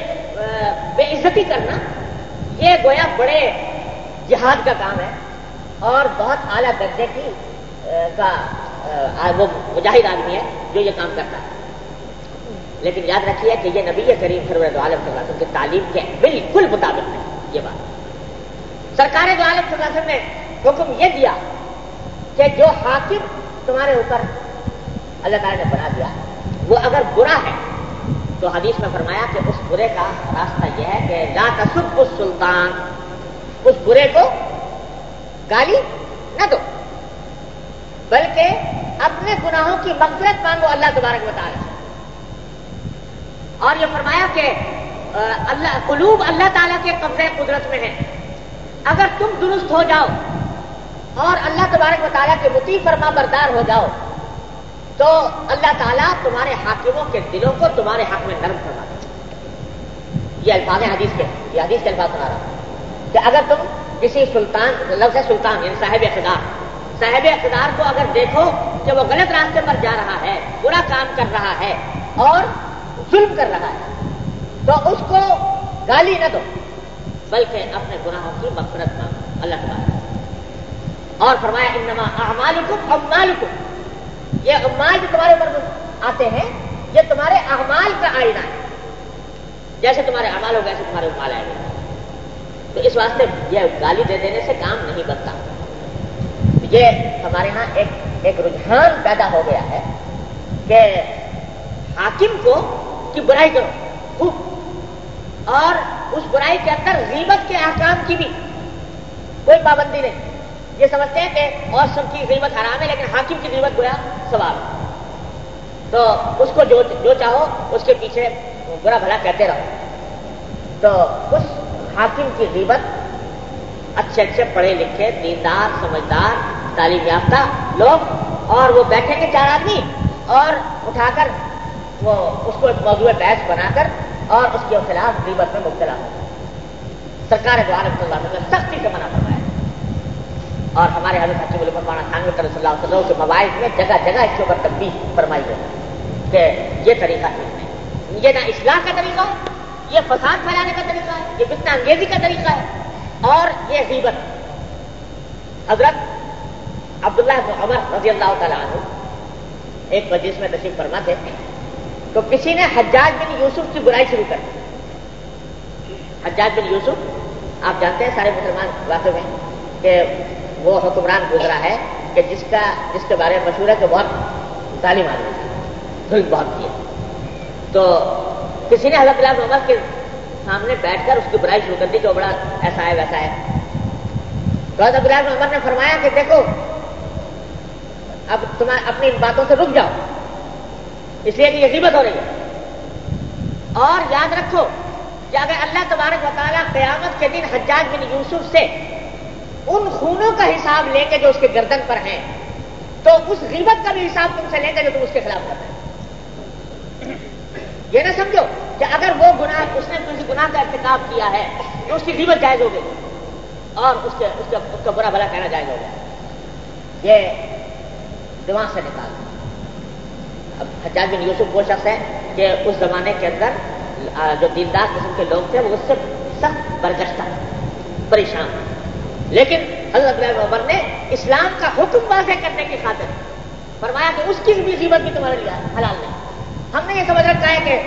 بے عزتی کرنا یہ گویا بڑے جہاد کا کام ہے اور بہت اعلیٰ درجے کی کا وہ مجاہد آدمی ہے جو یہ کام کرتا ہے لیکن یاد رکھیے کہ یہ نبی کریم سرور عالم صلی اللہ علیہ وسلم کی تعلیم کے بالکل مطابق ہے، یہ بات۔ سرکار جو عالم صلی اللہ علیہ وسلم نے حکم یہ دیا کہ جو حاکم تمہارے اوپر اللہ تعالیٰ نے بنا دیا، وہ اگر برا ہے، تو حدیث میں فرمایا کہ اس برے کا راستہ یہ ہے کہ لا تصب اس سلطان اس برے کو گالی نہ دو، بلکہ اپنے گناہوں کی مغفرت مانگو اللہ تبارک بتا رہے اور یہ فرمایا کہ اللہ، قلوب اللہ تعالیٰ کے قبضے قدرت میں ہے اگر تم درست ہو جاؤ اور اللہ تبارک مطالعہ کے متی فرما بردار ہو جاؤ، تو اللہ تعالیٰ تمہارے حاکموں کے دلوں کو تمہارے حق میں نرم کروا دے۔ یہ الفاظ ہیں حدیث کے۔ یہ حدیث کے الفاظ سنا رہا کہ اگر تم کسی سلطان، لفظ سلطان یعنی صاحب اقتدار صاحب اقتدار کو اگر دیکھو کہ وہ غلط راستے پر جا رہا ہے، برا کام کر رہا ہے، اور ظلم کر رہا ہے، تو اس کو گالی نہ دو، بلکہ اپنے گناہوں کی مفرت مانگو۔ اللہ تعالیٰ۔ اور فرمایا، انما اعمالکم امالکم یہ امال جو تمہارے اوپر آتے ہیں، یہ تمہارے احمال کا آئینہ ہے۔ جیسے تمہارے امال ہو ویسے تمہارے امال آئے گا تو اس واسطے یہ گالی دے دینے سے کام نہیں بنتا۔ یہ ہمارے ہاں ایک ایک رجحان پیدا ہو گیا ہے کہ حاکم کو کی برائی کرو۔ خوب۔ اور اس برائی کے اندر غیبت کے احکام کی بھی کوئی پابندی نہیں۔ یہ سمجھتے ہیں کہ اور سب کی قیمت حرام ہے، لیکن حاکم کی قیمت گویا سوال تو اس کو جو جو چاہو، اس کے پیچھے برا بھلا کہتے رہو۔ تو اس حاکم کی قیمت اچھے اچھے پڑھے لکھے، دیندار، سمجھدار، تعلیم یافتہ لوگ، اور وہ بیٹھیں گے چار آدمی، اور اٹھا کر وہ اس کو ایک موضوع بحث بنا کر اور اس کے خلاف قیمت میں مبتلا ہو۔ سرکار دوارا صلی اللہ علیہ سختی سے منع کرنا ہے اور ہمارے حضرت حکیم الفرمانہ خان صلی اللہ علیہ وسلم کے مواعظ میں جگہ جگہ اس کے اوپر تبدیل فرمائی ہے کہ یہ طریقہ ٹھیک نہیں یہ نہ اصلاح کا طریقہ ہے، یہ فساد پھیلانے کا طریقہ ہے، یہ بتنا انگیزی کا طریقہ ہے، اور یہ غیبت۔ حضرت عبداللہ عمر رضی اللہ تعالیٰ عنہ ایک مجلس میں تشریف فرما تھے۔ تو کسی نے حجاج بن یوسف کی برائی شروع کر دی۔ حجاج بن یوسف، آپ جانتے ہیں سارے مسلمان واقع میں کہ وہ حکمران گزرا ہے کہ جس کا، جس کے بارے میں مشہور ہے کہ بہت ظالم آدمی تھا بہت کیا۔ تو کسی نے حضرت اللہ عمر کے سامنے بیٹھ کر اس کی برائی شروع کر دی کہ وہ بڑا ایسا ہے، ویسا ہے۔ تو حضرت اللہ عمر نے فرمایا کہ دیکھو، اب تم اپنی ان باتوں سے رک جاؤ۔ اس لیے کہ یہ قیمت ہو رہی ہے۔ اور یاد رکھو کہ اگر اللہ تبارک و تعالیٰ قیامت کے دن حجاج بن یوسف سے ان خونوں کا حساب لیں گے جو اس کے گردن پر ہیں، تو اس غیبت کا بھی حساب تم سے لیں گے جو تم اس کے خلاف کرتے یہ نہ سمجھو کہ اگر وہ گناہ، اس نے کسی گناہ کا ارتکاب کیا ہے تو اس کی قیمت جائز ہو گئی اور اس کے، اس کا برا بھلا کہنا جائز ہو گیا۔ یہ دماغ سے نکال۔ اب حجاج بن یوسف وہ شخص ہے کہ اس زمانے کے اندر جو دیندار قسم کے لوگ تھے، وہ اس سے سخت برگشتہ، پریشان۔ لیکن حضرت عمر نے اسلام کا حکم واضح کرنے کی خاطر فرمایا کہ اس کی بھی قیمت بھی تمہارے لیے حلال نہیں۔ ہم نے یہ سمجھ رکھا ہے کہ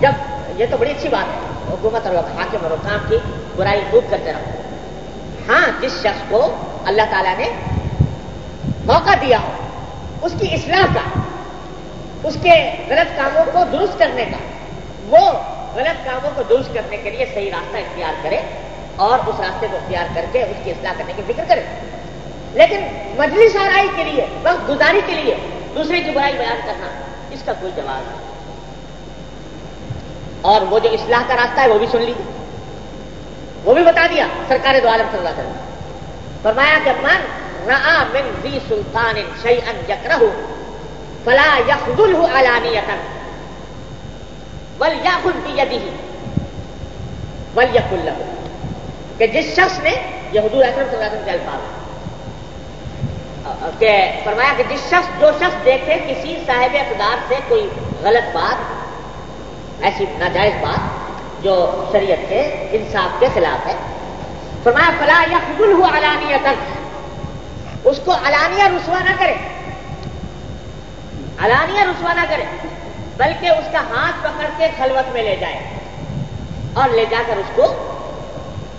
جب، یہ تو بڑی اچھی بات ہے، حکومت اور حاکم اور حکام کی برائی خوب کرتے رہو۔ ہاں جس شخص کو اللہ تعالیٰ نے موقع دیا ہو، اس کی اصلاح کا اس کے غلط کاموں کو درست کرنے کا۔ وہ غلط کاموں کو درست کرنے کے لیے صحیح راستہ اختیار کرے اور اس راستے کو اختیار کر کے اس کی اصلاح کرنے کی فکر کرے۔ لیکن مجلس آرائی کے لیے، وقت گزاری کے لیے دوسرے کی برائی بیان کرنا، اس کا کوئی جواب نہیں۔ اور وہ جو اصلاح کا راستہ ہے، وہ بھی سن لیجیے وہ بھی بتا دیا سرکار دو عالم صلی اللہ علیہ وسلم۔ فرمایا کہ من را من ذی سلطان شیئن یکرہ فلا یخذل علانیتا ول یاخذ بیدہ ول یقل لہو کہ جس شخص نے یہ حضور اکرم صلی اللہ علیہ وسلم کے الفاظ کہ فرمایا کہ جس شخص، جو شخص دیکھے کسی صاحب اقدار سے کوئی غلط بات، ایسی ناجائز بات جو شریعت کے انصاف کے خلاف ہے، فرمایا فلا یا قبول ہو علانیہ اس کو علانیہ رسوا نہ کرے. علانیہ رسوا نہ کرے، بلکہ اس کا ہاتھ پکڑ کے خلوت میں لے جائے اور لے جا کر اس کو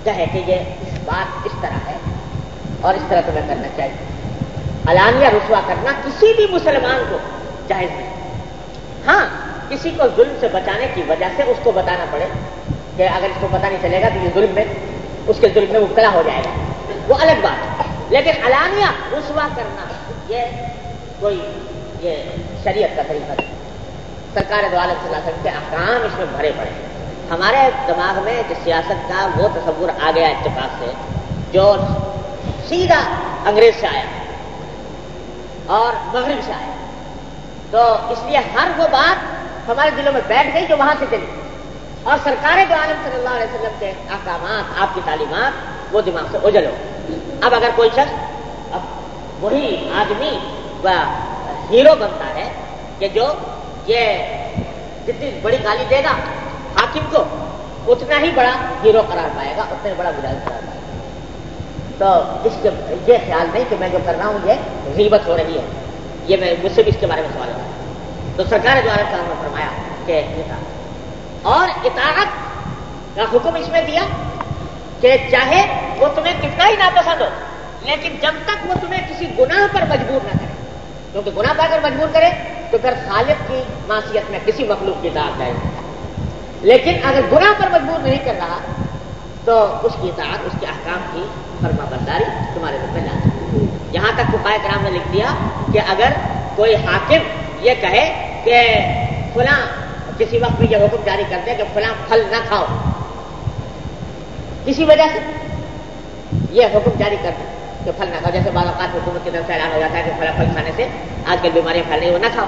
کہے کہ یہ اس بات اس طرح ہے اور اس طرح تمہیں کرنا چاہیے۔ علانیہ رسوا کرنا کسی بھی مسلمان کو جائز نہیں۔ ہاں کسی کو ظلم سے بچانے کی وجہ سے اس کو بتانا پڑے کہ اگر اس کو پتا نہیں چلے گا تو یہ ظلم میں، اس کے ظلم میں مبتلا ہو جائے گا۔ وہ الگ بات ہے۔ لیکن علانیہ رسوا کرنا یہ کوئی یہ شریعت کا طریقہ نہیں سرکار صلی اللہ علیہ وسلم کے احکام اس میں بھرے پڑے۔ ہمارے دماغ میں جو سیاست کا وہ تصور آ گیا اتفاق سے، جو سیدھا انگریز سے آیا اور مغرب سے آیا۔ تو اس لیے ہر وہ بات ہمارے دلوں میں بیٹھ گئی جو وہاں سے چلی۔ اور سرکار دو عالم صلی اللہ علیہ وسلم کے احکامات، آپ کی تعلیمات، وہ دماغ سے اجل ہو۔ اب اگر کوئی شخص، اب وہی آدمی ہیرو بنتا ہے کہ جو یہ جتنی بڑی گالی دے گا حاکم کو، اتنا ہی بڑا ہیرو قرار پائے گا، اتنا ہی بڑا مجاہد قرار پائے گا۔ تو اس کے یہ خیال نہیں کہ میں جو کر رہا ہوں، یہ غیبت ہو رہی ہے۔ یہ میں، مجھ سے بھی اس کے بارے میں سوال ہے۔ تو سرکار دوارا صاحب نے فرمایا کہ اور اطاعت کا حکم اس میں دیا کہ چاہے وہ تمہیں کتنا ہی ناپسند ہو، لیکن جب تک وہ تمہیں کسی گناہ پر مجبور نہ کرے کیونکہ گناہ پا کر مجبور کرے تو پھر خالد کی معاشیت میں کسی مخلوق کی اطاعت جائے لیکن اگر گناہ پر مجبور نہیں کر رہا، تو اس کی اطاعت، اس کے احکام کی فرما برداری تمہارے میں لا۔ یہاں تک فقائے کرام نے لکھ دیا کہ اگر کوئی حاکم یہ کہے کہ فلاں کسی وقت بھی یہ حکم جاری کرتے کہ فلاں پھل نہ کھاؤ۔ کسی وجہ سے یہ حکم جاری کرتے کہ پھل نہ کھاؤ جیسے بعض اوقات حکومت کی طرف سے اعلان ہو جاتا ہے کہ پھلا پھل کھانے سے آج کل بیماریاں پھیل رہی وہ نہ کھاؤ۔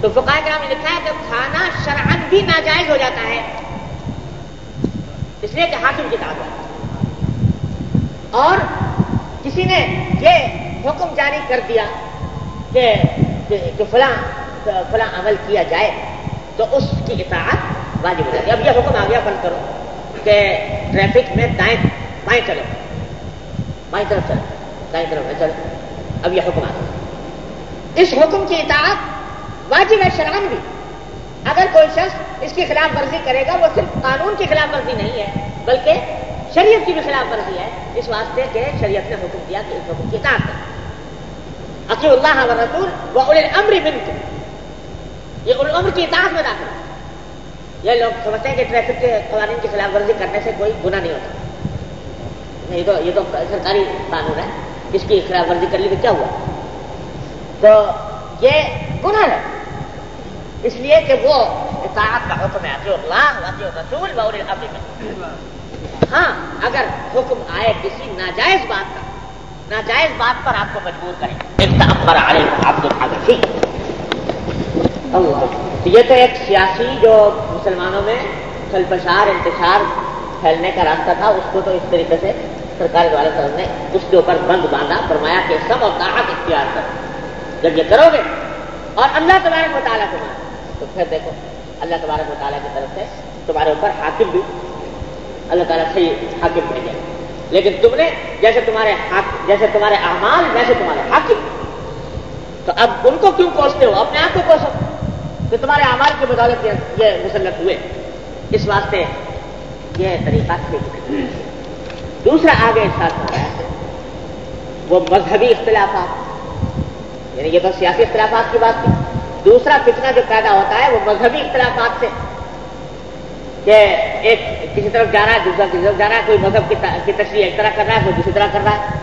تو فقائے کرام نے لکھا ہے کہ کھانا شرعن بھی ناجائز ہو جاتا ہے، اس لیے کہ حاکم کی تعداد اور کسی نے یہ حکم جاری کر دیا کہ فلاں فلاں عمل کیا جائے، تو اس کی اطاعت واجب ہو جاتی ہے۔ اب یہ حکم آ گیا بند کرو کہ ٹریفک میں دائیں بائیں چلو۔ بائیں طرف چلو دائیں طرف چلو اب یہ حکم آ گیا اس حکم کی اطاعت واجب ہے شران بھی. اگر کوئی شخص اس کی خلاف ورزی کرے گا وہ صرف قانون کی خلاف ورزی نہیں ہے بلکہ شریعت کی بھی خلاف ورزی ہے. اس واسطے کہ شریعت نے حکم دیا کہ اس حکم کی اطاعت کرے عقی اللہ رسول وہ امر بن یہ العمر کی اطاعت میں داخل ہے. یہ لوگ سمجھتے ہیں کہ ٹریفک کے قوانین کی خلاف ورزی کرنے سے کوئی گناہ نہیں ہوتا. اچھا یہ تو یہ تو سرکاری قانون ہے۔ اس کی خلاف ورزی کر لی تو کیا ہوا؟ تو یہ گناہ ہے۔ اس لیے کہ وہ اطاعت کا حکم ہے، جو اللہ رسول میں۔ ہاں اگر حکم آئے کسی ناجائز بات کا، ناجائز بات پر آپ کو مجبور کریں۔ ایک تمبر آئے آپ کو تو یہ تو ایک سیاسی جو مسلمانوں میں چل پشار انتشار پھیلنے کا راستہ تھا، اس کو تو اس طریقے سے سرکار والے صاحب نے اس کے اوپر بند باندھا، فرمایا کہ سب اور طاقت اختیار کر۔ جب یہ کرو گے، اور اللہ تبارک مطالعہ تمہارا تو پھر دیکھو، اللہ تبارک مطالعہ کی طرف سے تمہارے اوپر حاکم بھی اللہ تعالیٰ صحیح حاکم بھیجے لیکن تم نے جیسے تمہارے جیسے تمہارے اعمال، ویسے تمہارے حاکم۔ تو اب ان کو کیوں کوستے ہو؟ اپنے آپ کو کوسو۔ کہ تمہارے آواز کی بدولت یہ مسلط ہوئے۔ اس واسطے یہ طریقہ ٹھیک دوسرا آگے ساتھ ہو رہا ہے۔ وہ مذہبی اختلافات۔ یعنی یہ تو سیاسی اختلافات کی بات تھی۔ دوسرا فتنہ جو پیدا ہوتا ہے وہ مذہبی اختلافات سے۔ کہ ایک کسی طرف جا رہا ہے، دوسرا کسی طرف جا رہا ہے، کوئی مذہب کی تشریح ایک طرح کر رہا ہے، کوئی دوسری طرح کر رہا ہے۔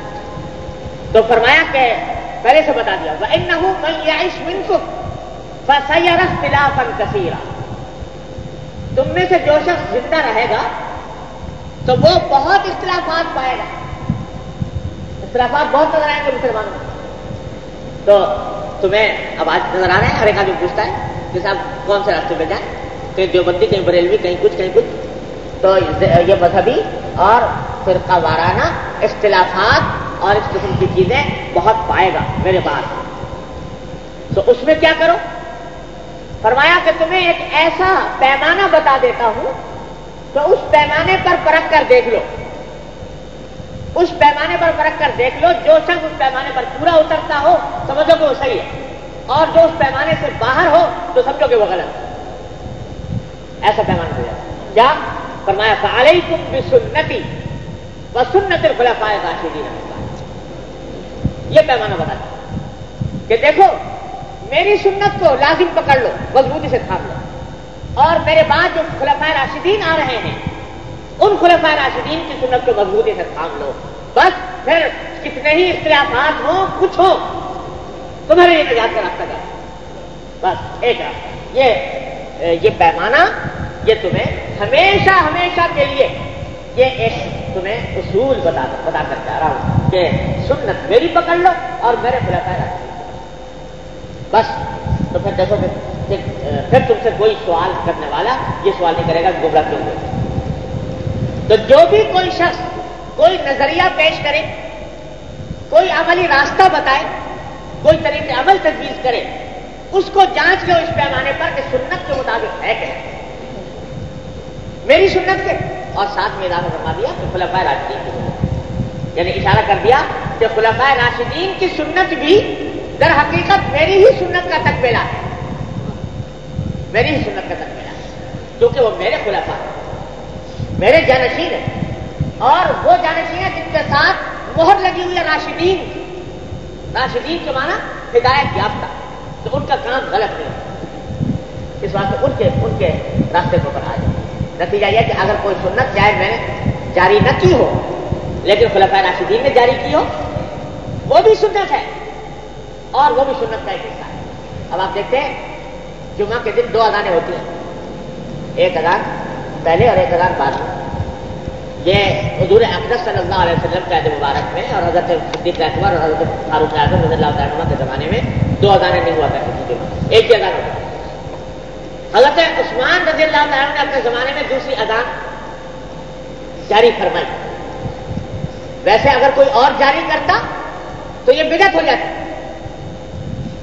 تو فرمایا کہ پہلے سے بتا دیا ان نہ ہوں کثیرہ تم میں سے جو شخص زندہ رہے گا تو وہ بہت اختلافات پائے گا۔ اختلافات بہت نظر آئیں گے مسلمانوں تو تمہیں اب آج نظر آ رہے ہیں ہر ایک آدمی پوچھتا ہے کہ صاحب کون سے راستے پہ جائیں، کہیں دیوبندی، کہیں بریلوی، کہیں کچھ کہیں کچھ۔ تو یہ مذہبی اور فرقہ وارانہ اختلافات اور اس قسم کی چیزیں بہت پائے گا، میرے پاس۔ تو اس میں کیا کرو؟ فرمایا کہ تمہیں ایک ایسا پیمانہ بتا دیتا ہوں تو اس پیمانے پر پرکھ کر دیکھ لو۔ اس پیمانے پر پرکھ کر دیکھ لو، جو شخص اس پیمانے پر پورا اترتا ہو، سمجھو کہ وہ صحیح ہے۔ اور جو اس پیمانے سے باہر ہو، تو سمجھو کہ وہ غلط ایسا پیمانہ ہو جائے کیا فرمایا علیکم بسنتی و سنت الخلفاء راشدین یہ پیمانہ بتا کہ دیکھو، میری سنت کو لازم پکڑ لو مضبوطی سے تھام لو۔ اور میرے بعد جو خلفاء راشدین آ رہے ہیں، ان خلفاء راشدین کی سنت کو مضبوطی سے تھام لو بس پھر کتنے ہی اختلافات ہوں، کچھ ہو، تمہارے لیے نجات کا راستہ کیا بس، ایک راستہ یہ یہ پیمانہ، یہ تمہیں ہمیشہ ہمیشہ کے لیے، یہ ایک تمہیں اصول بتا بتا کر جا رہا ہوں کہ سنت میری پکڑ لو اور میرے خلاف بس، تو پھر دیکھو پھر تم سے کوئی سوال کرنے والا یہ سوال نہیں کرے گا، گمراہ کیوں ہوئے؟ تو جو بھی کوئی شخص کوئی نظریہ پیش کرے، کوئی عملی راستہ بتائے، کوئی طریقے عمل تجویز کرے، اس کو جانچ لو اس پیمانے پر کہ سنت کے مطابق ہے کیا میری سنت کے، اور ساتھ میں اضافہ کروا دیا کہ خلفۂ راشدین کی سنت۔ یعنی اشارہ کر دیا کہ خلفۂ راشدین کی سنت بھی در حقیقت میری ہی سنت کا تک ہے۔ میری ہی سنت کا تک بیلا کیونکہ وہ میرے خلفا میرے جانشین ہیں۔ اور وہ جانشین ہیں جن کے ساتھ مہر لگی ہوئی ہے راشدین۔ راشدین کے معنی ہدایت یافتہ۔ تو ان کا کام غلط نہیں۔ اس واسطے ان کے ان کے راستے کو بڑھا جائے نتیجہ یہ کہ اگر کوئی سنت چاہے میں نے جاری نہ کی ہو، لیکن خلفۂ راشدین نے جاری کی ہو، وہ بھی سنت ہے۔ اور وہ بھی سنت کا ایک حصہ ہے۔ اب آپ دیکھتے ہیں جمعہ کے دن دو اذانیں ہوتی ہیں۔ ایک اذان پہلے اور ایک اذان بعد میں۔ یہ حضور اقدس صلی اللہ علیہ وسلم کے عید مبارک میں اور حضرت صدیق اکبر اور حضرت فاروق اعظم رضی اللہ تعالیٰ کے زمانے میں دو اذانیں نہیں ہوا کرتی تھی ایک ہی اذان ہوتا حضرت عثمان رضی اللہ تعالیٰ نے اپنے زمانے میں دوسری اذان جاری فرمائی۔ ویسے اگر کوئی اور جاری کرتا تو یہ بدت ہو جاتی۔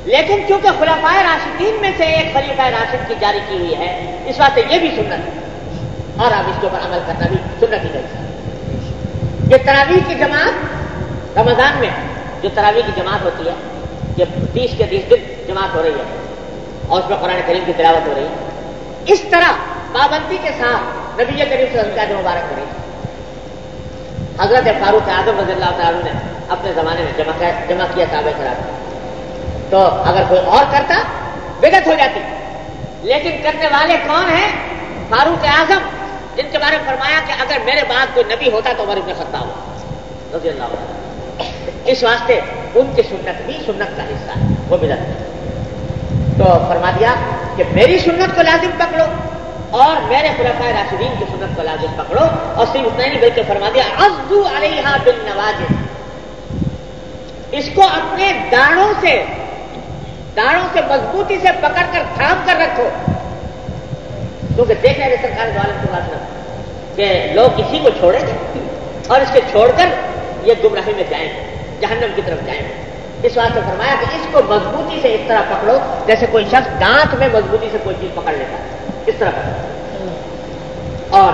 لیکن کیونکہ خلافۂ راشدین میں سے ایک خلیفہ راشد کی جاری کی ہوئی ہے، اس واسطے یہ بھی سنت ہے اور آپ اس کے اوپر عمل کرنا بھی سنت ہی نہیں۔ یہ تراویح کی جماعت رمضان میں جو تراویح کی جماعت ہوتی ہے یہ تیس کے تیس دن جماعت ہو رہی ہے اور اس میں قرآن کریم کی تلاوت ہو رہی ہے۔ اس طرح پابندی کے ساتھ نبی کریم سے کا مبارک ہو رہی ہے حضرت فاروق اعظم رضی اللہ تعالیٰ نے اپنے زمانے میں جمع کیا صاحب خراب تو اگر کوئی اور کرتا بگت ہو جاتی۔ لیکن کرنے والے کون ہیں؟ فاروق اعظم، جن کے بارے میں فرمایا کہ اگر میرے بعد کوئی نبی ہوتا تو عمر ابن خطاب ہو رضی اللہ عنہ۔ اس واسطے ان کی سنت بھی سنت کا حصہ ہے، وہ بھی تو فرما دیا کہ میری سنت کو لازم پکڑو اور میرے خلفۂ راشدین کی سنت کو لازم پکڑو۔ اور صرف اتنا نہیں، بلکہ فرما دیا ازدو علیہ بن نواز اس کو اپنے داڑوں سے داڑوں سے مضبوطی سے پکڑ کر تھام کر رکھو۔ کیونکہ دیکھ رہے سرکار عالم کے بات کہ لوگ کسی کو چھوڑیں گے اور اس کے چھوڑ کر یہ گمراہی میں جائیں گے، جہنم کی طرف جائیں گے۔ اس واسطے فرمایا کہ اس کو مضبوطی سے اس طرح پکڑو، جیسے کوئی شخص دانت میں مضبوطی سے کوئی چیز پکڑ لیتا ہے۔ اس طرح پکڑو۔ اور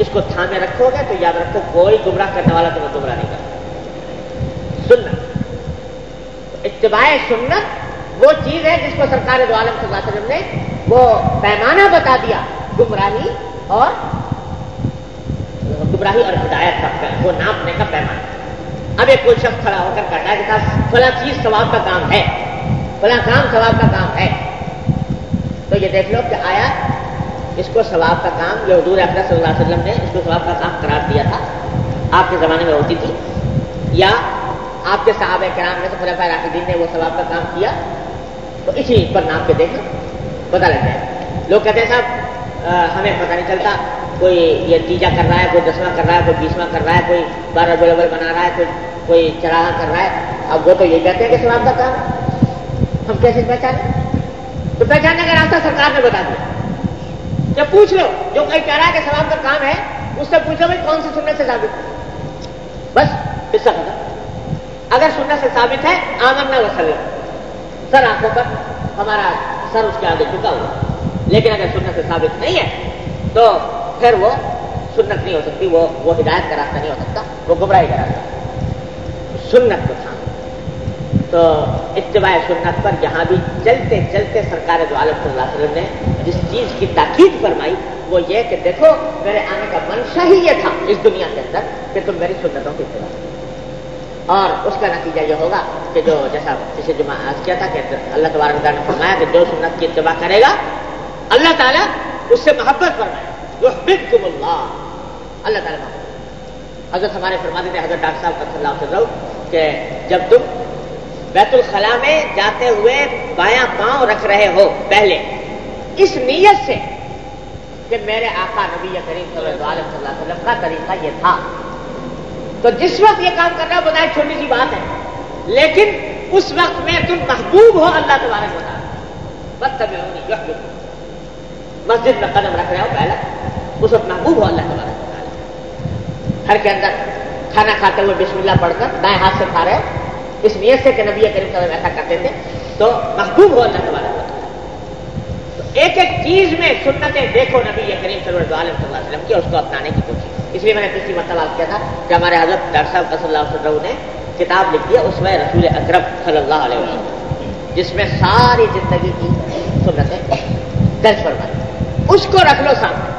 اس کو تھامے رکھو گے تو یاد رکھو، کوئی گمراہ کرنے والا تمہیں گمراہ نہیں کرتا۔ سنت۔ اتباع سنت وہ چیز ہے جس کو سرکار دو عالم صلی اللہ علیہ وسلم نے وہ پیمانہ بتا دیا، گمراہی اور گمراہی اور ہدایت کا وہ ناپنے کا پیمانہ۔ اب ایک کوئی شخص کھڑا ہو کر کہتا ہے کہ فلاں چیز ثواب کا کام ہے۔ فلاں کام ثواب کا کام ہے۔ تو یہ دیکھ لو کہ آیا، اس کو ثواب کا کام، یہ حضور اکرم صلی اللہ علیہ وسلم نے اس کو ثواب کا کام قرار دیا تھا۔ آپ کے زمانے میں ہوتی تھی۔ یا آپ کے صحابہ کرام میں سے خلفۂ راشدین نے وہ ثواب کا کام کیا۔ تو اسی پر نام کے دیکھنا پتا لگ جائے لوگ کہتے ہیں صاحب ہمیں پتہ نہیں چلتا، کوئی یہ تیجا کر رہا ہے، کوئی دسواں کر رہا ہے، کوئی بیسواں کر رہا ہے، کوئی بارہ بولبل بنا رہا ہے، کوئی کوئی چراہا کر رہا ہے۔ اب وہ تو یہ کہتے ہیں کہ سواب کا کام ہم کیسے پہچانے تو پہچاننے کا راستہ سرکار نے بتا دیا۔ جب پوچھ لو، جو کہیں کہہ رہا ہے کہ سواب کا کام ہے، اس سے پوچھو بھائی کون سی سننے سے ثابت بس اس سے پتا اگر سننے سے ثابت ہے آمن نہ وسلم۔ سر آنکھوں پر ہمارا سر اس کے آگے چکا ہوا لیکن اگر سنت سے ثابت نہیں ہے، تو پھر وہ سنت نہیں ہو سکتی، وہ وہ ہدایت کا راستہ نہیں ہو سکتا، وہ گمراہی کا راستہ۔ سنت کو تھا تو اتباع سنت پر یہاں بھی چلتے چلتے سرکار دو عالم صلی اللہ علیہ وسلم نے جس چیز کی تاکید فرمائی، وہ یہ کہ دیکھو، میرے آنے کا منشا ہی یہ تھا اس دنیا کے اندر کہ تم میری سنتوں کی اتباع۔ اور اس کا نتیجہ یہ ہوگا کہ جو جیسا جسے جمع آج کیا تھا کہ اللہ تبارک تعالیٰ نے فرمایا کہ جو سنت کی اتباع کرے گا، اللہ تعالیٰ اس سے محبت فرمائے۔ جو اللہ۔ اللہ تعالیٰ حضرت ہمارے فرماتے تھے، حضرت ڈاکٹر صاحب صلی اللہ علیہ کہ جب تم بیت الخلاء میں جاتے ہوئے بایاں پاؤں رکھ رہے ہو پہلے، اس نیت سے کہ میرے آقا نبی کریم صلی اللہ علیہ وسلم کا طریقہ یہ تھا تو جس وقت یہ کام کرنا بتائے چھوٹی سی بات ہے۔ لیکن اس وقت میں تم محبوب ہو، اللہ تبارک بتا بس تبھی مسجد میں قدم رکھ رہے ہو پہلے اس وقت محبوب ہو، اللہ تبارک گھر کے اندر کھانا کھاتے ہوئے بسم اللہ پڑھ کر دائیں ہاتھ سے کھا رہے۔ اس نیت سے کہ نبی کریم صلی اللہ علیہ وسلم ایسا کرتے تھے۔ تو محبوب ہو، اللہ تبارک ایک ایک چیز میں سنتیں دیکھو نبی کریم صلی اللہ علیہ وسلم کی اس کو اپنانے کی کوشش۔ اس لیے میں نے پچھلی مرتبہ کیا تھا کہ ہمارے حضرت ڈاکٹر صاحب صلی اللہ علیہ وسلم نے کتاب لکھی ہے اس میں رسول اکرم صلی اللہ علیہ وسلم جس میں ساری زندگی کی سنتیں درج فرمائی۔ اس کو رکھ لو سامنے۔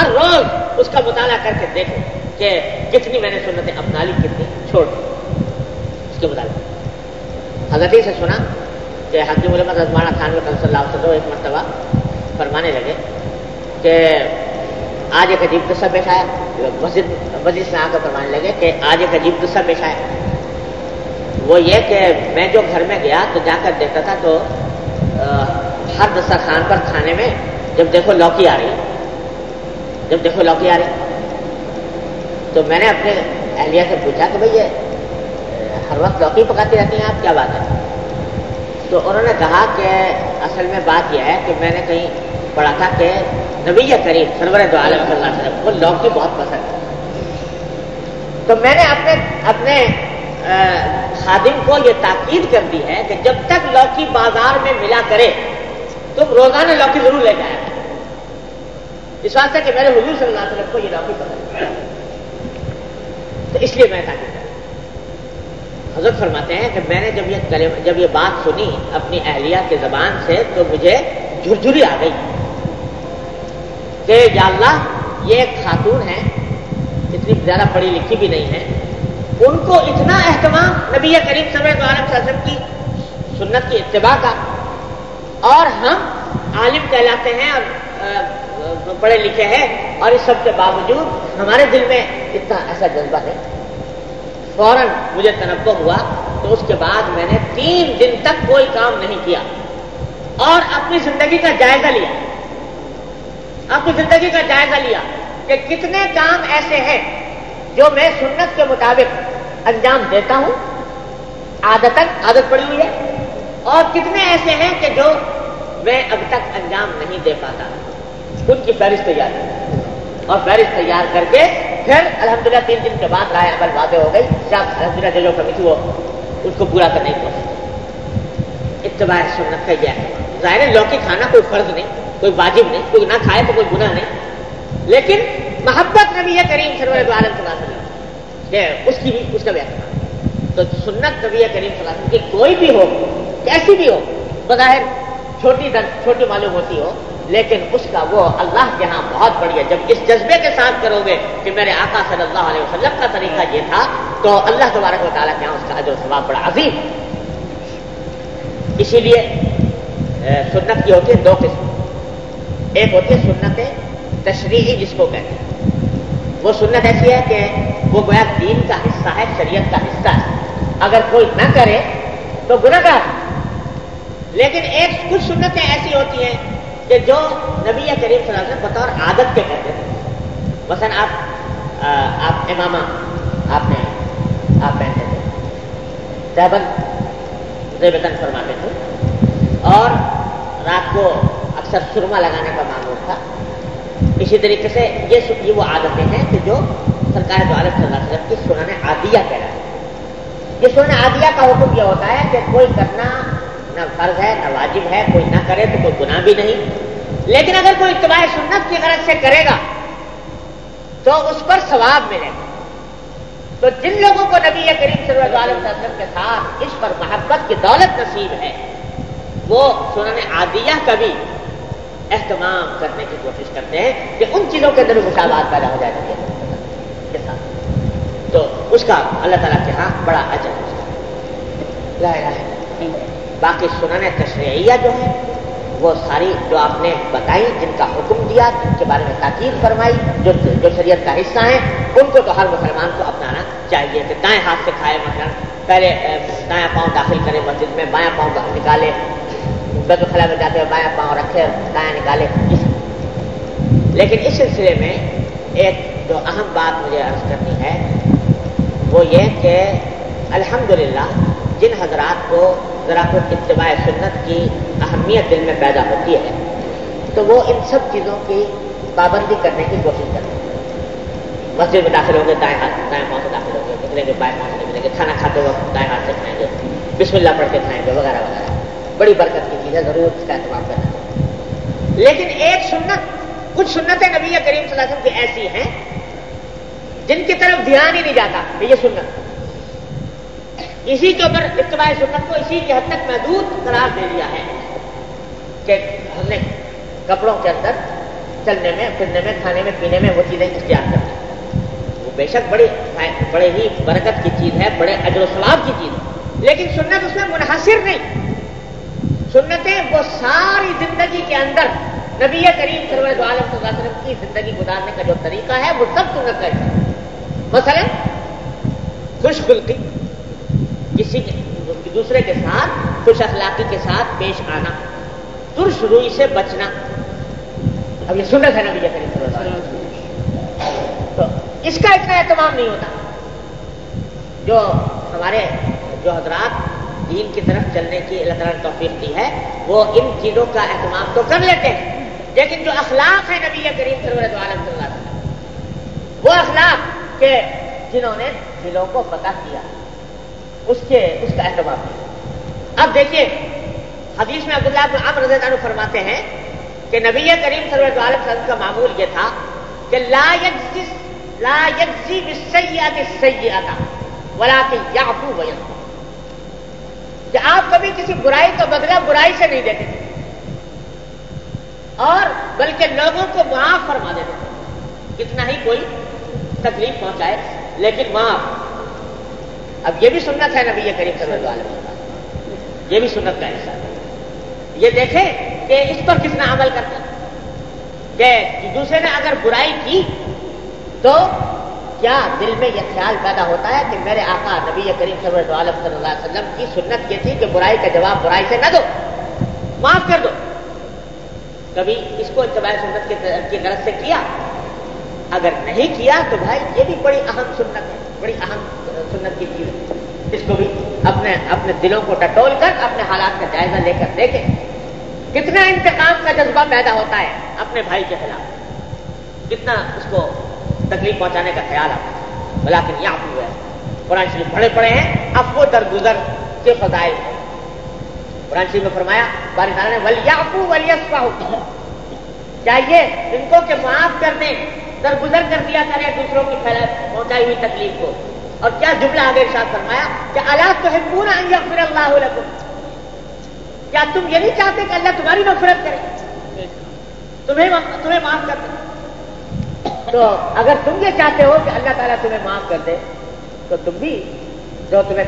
ہر روز اس کا مطالعہ کر کے دیکھو کہ کتنی میں نے سنتیں اپنا لی، کتنی چھوڑ دی۔ اس کے مطابق حضرت سے سنا کہ حکیم علمت رضمانہ خان میں صلی اللہ علیہ وسلم ایک مرتبہ فرمانے لگے کہ آج ایک عجیب قصہ پیش آیا۔ مسجد مسجد سے آ کر فرمانے لگے کہ آج ایک عجیب قصہ پیش آیا۔ وہ یہ کہ میں جو گھر میں گیا تو جا کر دیکھتا تھا تو ہر دسترخوان پر کھانے میں جب دیکھو لوکی آ رہی ہے۔ جب دیکھو لوکی آ رہی تو میں نے اپنے اہلیہ سے پوچھا کہ بھائی یہ ہر وقت لوکی پکاتی رہتی ہیں آپ؟ کیا بات ہے؟ تو انہوں نے کہا کہ اصل میں بات یہ ہے کہ میں نے کہیں پڑھا تھا کہ نبی کریم سرور دو عالم صلی اللہ علیہ وسلم کو لوکی بہت پسند ہے تو میں نے اپنے اپنے خادم کو یہ تاکید کر دی ہے کہ جب تک لوکی بازار میں ملا کرے، تم روزانہ لوکی ضرور لے جائیں اس واسطے کہ میرے حضور صلی اللہ علیہ وسلم کو یہ نوکری پسند ہے تو اس لیے میں تاکہ حضرت فرماتے ہیں کہ میں نے جب یہ جب یہ بات سنی اپنی اہلیہ کے زبان سے تو مجھے جھرجھری آ گئی کہ یا اللہ، یہ ایک خاتون ہے اتنی زیادہ پڑھی لکھی بھی نہیں ہے ان کو اتنا اہتمام نبی کریم صلی اللہ علیہ وسلم کی، سنت کی اتباع کا۔ اور ہم عالم کہلاتے ہیں اور پڑھے لکھے ہیں اور اس سب کے باوجود ہمارے دل میں اتنا ایسا جذبہ نہیں فوراً مجھے تنوع ہوا تو اس کے بعد میں نے تین دن تک کوئی کام نہیں کیا اور اپنی زندگی کا جائزہ لیا۔ اپنی زندگی کا جائزہ لیا کہ کتنے کام ایسے ہیں جو میں سنت کے مطابق انجام دیتا ہوں۔ عادت عادت پڑی ہوئی ہے۔ اور کتنے ایسے ہیں کہ جو میں اب تک انجام نہیں دے پاتا۔ ان کی فہرست تیار۔ اور فہرست تیار کر کے پھر الحمدللہ تین دن کے بعد رائے عمل واضح ہو گئی جب الحمد للہ کمی تھی وہ اس کو پورا کرنے کی کوشش اتباع سنت کا یہ ہے۔ ظاہر ہے لوکی کھانا کوئی فرض نہیں، کوئی واجب نہیں، کوئی نہ کھائے تو کوئی گناہ نہیں۔ لیکن محبت نبی ہے کریم سرور عالم صلی اللہ علیہ اس کی بھی، اس کا بھی تو سنت نبی کریم صلی اللہ علیہ وسلم کی کوئی بھی ہو، کیسی بھی ہو، بظاہر چھوٹی چھوٹی معلوم ہوتی ہو لیکن اس کا وہ اللہ کے ہاں بہت بڑی ہے جب اس جذبے کے ساتھ کرو گے کہ میرے آقا صلی اللہ علیہ وسلم کا طریقہ یہ تھا، تو اللہ تبارک و تعالیٰ کے ہاں اس کا اجر ثواب بڑا عظیم۔ اسی لیے سنت کی ہوتی ہے دو قسم۔ ایک ہوتی ہے سنت تشریحی جس کو کہتے ہیں۔ وہ سنت ایسی ہے کہ وہ گویا دین کا حصہ ہے، شریعت کا حصہ ہے۔ اگر کوئی نہ کرے تو گناہ گار لیکن ایک کچھ سنتیں ایسی ہوتی ہیں کہ جو نبی کریم صلی اللہ علیہ وسلم بطور عادت کے کرتے تھے۔ مثلا آپ آپ امامہ، آپ نے، آپ پہنتے تھے۔ تہبن زیبتن فرماتے تھے۔ اور رات کو اکثر سرما لگانے کا معمول تھا۔ اسی طریقے سے یہ وہ عادتیں ہیں کہ جو سرکار جو عالم صلی اللہ علیہ وسلم کی سنانے عادیہ کہہ رہا ہے یہ سنانے عادیہ کا حکم یہ ہوتا ہے کہ کوئی کرنا نہ فرض ہے، نہ واجب ہے، کوئی نہ کرے تو کوئی گناہ بھی نہیں۔ لیکن اگر کوئی اتباع سنت کی غرض سے کرے گا، تو اس پر ثواب ملے گا۔ تو جن لوگوں کو نبی کریم صلی اللہ علیہ وسلم کے ساتھ اس پر محبت کی دولت نصیب ہے، وہ سنن عادیہ کا بھی اہتمام کرنے کی کوشش کرتے ہیں کہ ان چیزوں کے اندر مساوات پیدا ہو جائے کے ساتھ۔ تو اس کا اللہ تعالیٰ کے ہاں بڑا اجر ہے۔ باقی سنن تشریعیہ جو ہے وہ ساری جو آپ نے بتائی، جن کا حکم دیا، جن کے بارے میں تاکید فرمائی، جو جو شریعت کا حصہ ہیں، ان کو تو ہر مسلمان کو اپنانا چاہیے۔ کہ دائیں ہاتھ سے کھائے مثلا، پہلے دائیں پاؤں داخل کرے مسجد میں بایاں پاؤں نکالے، بیت الخلا میں جاتے ہوئے بایاں پاؤں رکھے، دائیں نکالے۔ لیکن اس سلسلے میں ایک جو اہم بات مجھے عرض کرنی ہے، وہ یہ کہ الحمدللہ جن حضرات کو ذرا کچھ اتباع سنت کی اہمیت دل میں پیدا ہوتی ہے، تو وہ ان سب چیزوں کی پابندی کرنے کی کوشش کرتے ہیں۔ مسجد میں داخل ہوں گے، دائیں ہاتھ، دائیں پاؤں سے داخل ہوں گے نکلیں گے، بائیں پاؤں سے نکلیں گے، کھانا کھاتے وقت دائیں ہاتھ سے کھائیں گے، بسم اللہ پڑھ کے کھائیں گے، وغیرہ وغیرہ۔ بڑی برکت کی چیز ہے، ضرور اس کا اہتمام کرنا۔ چاہیے لیکن ایک سنت، کچھ سنتیں نبی کریم صلی اللہ علیہ وسلم کی ایسی ہیں جن کی طرف دھیان ہی نہیں جاتا یہ سنت اسی کے اوپر اتباع سنت کو اسی کی حد تک محدود قرار دے دیا ہے کہ ہم نے کپڑوں کے اندر چلنے میں، پھرنے میں، کھانے میں، پینے میں وہ چیزیں اختیار کرتے وہ بے شک بڑی بڑے ہی برکت کی چیز ہے، بڑے اجر و ثواب کی چیز ہے۔ لیکن سنت اس میں منحصر نہیں۔ سنتیں وہ ساری زندگی کے اندر نبی کریم سرور عالم صلی اللہ علیہ وسلم کی زندگی گزارنے کا جو طریقہ ہے، وہ سب سنت کا مثلا خوش خلقی۔ کسی دوسرے کے ساتھ، خوش اخلاقی کے ساتھ پیش آنا، ترش روئی سے بچنا۔ اب یہ سنت ہے نا بھیا تو اس کا اتنا اہتمام نہیں ہوتا۔ جو ہمارے جو حضرات دین کی طرف چلنے کی اللہ تعالیٰ نے توفیق دی ہے، وہ ان چیزوں کا اہتمام تو کر لیتے ہیں۔ لیکن جو اخلاق ہے نبی کریم صلی عالم صلی اللہ وہ اخلاق کے جنہوں نے دلوں کو پتہ کیا۔ اس کے اس کا اہتمام۔ نہیں اب دیکھیے، حدیث میں عبداللہ بن عمر رضی اللہ فرماتے ہیں کہ نبی کریم صلی اللہ علیہ وسلم کا معمول یہ تھا کہ لا یجزی لا یجزی بالسیئات السیئات ولکن یعفو و ویغفر کہ آپ کبھی کسی برائی کا بدلہ برائی سے نہیں دیتے تھے، اور بلکہ لوگوں کو معاف فرما دیتے تھے۔ کتنا ہی کوئی تکلیف پہنچائے، لیکن معاف۔ اب یہ بھی سنت ہے نبی کریم صلی اللہ علیہ وسلم یہ بھی سنت کا حصہ ہے۔ یہ دیکھیں کہ اس پر کتنا عمل کرتا کہ دوسرے نے اگر برائی کی تو کیا دل میں یہ خیال پیدا ہوتا ہے کہ میرے آقا نبی کریم صلی اللہ علیہ وسلم کی سنت یہ تھی کہ برائی کا جواب برائی سے نہ دو، معاف کر دو۔ کبھی اس کو اتباع سنت کی غرض سے کیا؟ اگر نہیں کیا تو بھائی یہ بھی بڑی اہم سنت ہے، بڑی اہم سنت کی چیز۔ اس کو بھی اپنے اپنے دلوں کو ٹٹول کر اپنے حالات کا جائزہ لے کر دیکھیں۔ کتنا انتقام کا جذبہ پیدا ہوتا ہے اپنے بھائی کے خلاف۔ کتنا اس کو تکلیف پہنچانے کا خیال آتا ہے۔ بلاکن یہاں ہوئے قرآن شریف بڑے پڑے ہیں۔ اب وہ درگزر کے فضائل ہیں۔ قرآن شریف میں فرمایا، بارش نے ولیاپو ولیسپا چاہیے ان کو کہ معاف کر دیں، درگزر کر دیا کرے دوسروں کی پہنچائی ہوئی تکلیف کو۔ اور کیا جملہ آگے ارشاد فرمایا کہ اللہ تو ہے پورا پھر اللہ لکم؟ کیا تم یہ نہیں چاہتے کہ اللہ تمہاری نفرت کرے؟ تمہیں تمہیں معاف کر دے۔ تو اگر تم یہ چاہتے ہو کہ اللہ تعالیٰ تمہیں معاف کر دے، تو تم بھی جو تمہیں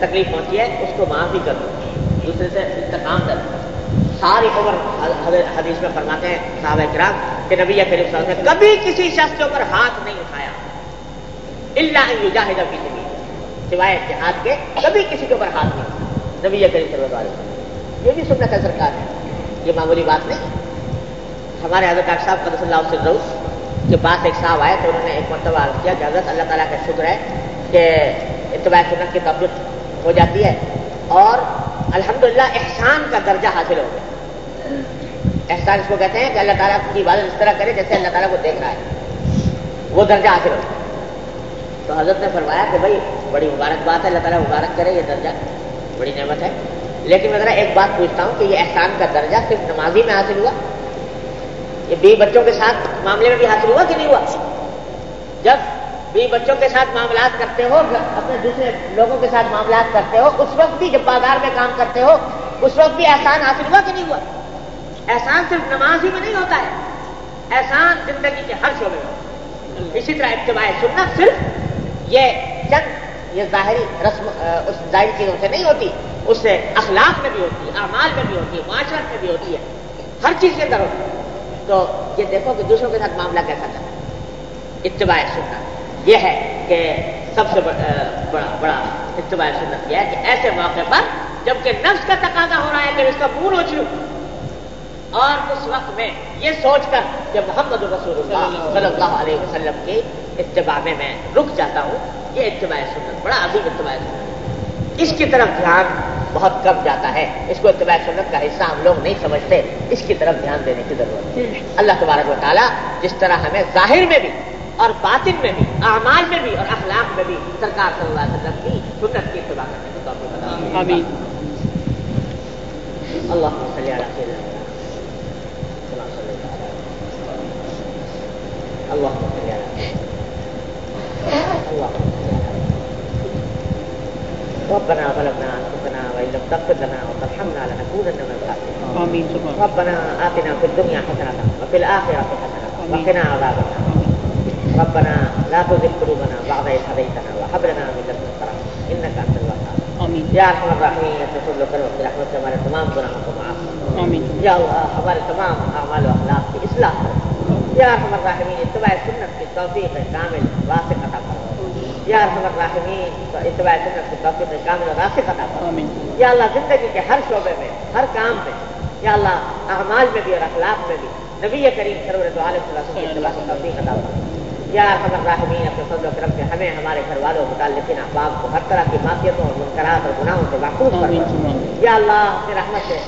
تکلیف پہنچی ہے، اس کو معاف ہی کر دو۔ دوسرے سے انتقام کر دو۔ ساری عمر حدیث میں فرماتے ہیں صاحب کرام کہ نبی کریم صلی اللہ علیہ وسلم نے کبھی کسی شخص کے اوپر ہاتھ نہیں اٹھایا۔ اللہ یجاہد فی سبیل سوائے جہاد کے، کبھی کسی کے اوپر ہاتھ نہیں۔ نبی کریم صلی اللہ علیہ وسلم۔ یہ بھی سنت ہے سرکار ہے۔ یہ معمولی بات نہیں۔ ہمارے حضرت ڈاکٹر صاحب قدس اللہ سے روز کے پاس ایک صاحب آئے تو انہوں نے ایک مرتبہ عرض کیا کہ حضرت اللہ تعالیٰ کا شکر ہے کہ اتباع سنت کی تبدیل ہو جاتی ہے اور الحمدللہ احسان کا درجہ حاصل ہو گیا۔ احسان اس کو کہتے ہیں کہ اللہ تعالیٰ کی عبادت اس طرح کرے جیسے اللہ تعالیٰ کو دیکھ رہا ہے۔ وہ درجہ حاصل ہو گیا۔ تو حضرت نے فرمایا کہ بھائی، بڑی مبارک بات ہے، اللہ تعالیٰ مبارک کرے، یہ درجہ بڑی نعمت ہے۔ لیکن میں ذرا ایک بات پوچھتا ہوں کہ یہ احسان کا درجہ صرف نمازی میں حاصل ہوا؟ یہ بیوی بچوں کے ساتھ معاملے میں بھی حاصل ہوا کہ نہیں ہوا؟ جب بھی بچوں کے ساتھ معاملات کرتے ہو اپنے دوسرے لوگوں کے ساتھ معاملات کرتے ہو، اس وقت بھی جب بازار میں کام کرتے ہو، اس وقت بھی احسان حاصل ہوا کہ نہیں ہوا؟ احسان صرف نماز ہی میں نہیں ہوتا ہے، احسان زندگی کے ہر شعبے میں اسی طرح اتباع سنت صرف یہ چند یہ ظاہری رسم اس ظاہری چیزوں سے نہیں ہوتی، اس سے اخلاق میں بھی ہوتی ہے اعمال میں بھی ہوتی ہے معاشرت میں بھی ہوتی ہے، ہر چیز کے اندر ہوتی ہے۔ تو یہ دیکھو کہ دوسروں کے ساتھ معاملہ کیسا کرنا اتباع سنت۔ یہ ہے کہ سب سے بڑا بڑا اتباع سنت یہ ہے کہ ایسے موقع پر جبکہ نفس کا تقاضا ہو رہا ہے کہ اس کا منہ روچ لوں اور اس وقت میں یہ سوچ کر کہ محمد رسول اللہ صلی اللہ علیہ وسلم کے اتباع میں میں رک جاتا ہوں یہ اتباع سنت بڑا عظیم اتباع سنت۔ اس کی طرف دھیان بہت کم جاتا ہے۔ اس کو اتباع سنت کا حصہ ہم لوگ نہیں سمجھتے۔ اس کی طرف دھیان دینے کی ضرورت ہے۔ اللہ تبارک و تعالیٰ جس طرح ہمیں ظاہر میں بھی اور باطن میں بھی اعمال میں بھی اور اخلاق میں بھی سرکار صلی اللہ علیہ وسلم کی سنت کی اتباع کرنے کو آمین۔ اللہ صلی اللہ اللہ ربنا ظلمنا أنفسنا وإن لم تغفر لنا وترحمنا لنكونن من الخاسرين. آمين. ربنا آتنا في الدنيا حسنة وفي الآخرة حسنة وقنا عذاب النار. ربنا لا تزغ قلوبنا بعد إذ هديتنا وهب لنا من لدنك رحمة إنك أنت الوهاب. آمين. يا أرحم الراحمين يا الله کرم کی رحمت سے ہمارے تمام کو معاف آمین یا اللہ ہمارے تمام أعمال و اخلاق کی إصلاح. یا ارحم الراحمین اتباع سنت کی توفیق کامل واسع عطا کرو یا الراحمین اتباع سنت کی توفیق کامل واسع عطا کرو یا اللہ زندگی کے ہر شعبے میں ہر کام میں یا اللہ اعمال میں بھی اور اخلاق میں بھی نبی کریم سرور عالم صلی اللہ علیہ وسلم کی توفیق عطا کرو یا راہمین اپنے فضل و کرم سے ہمیں ہمارے گھر والوں متعلقین احباب کو ہر طرح کی معافیتوں اور منکرات اور گناہوں سے محفوظ کر یا اللہ اپنی رحمت سے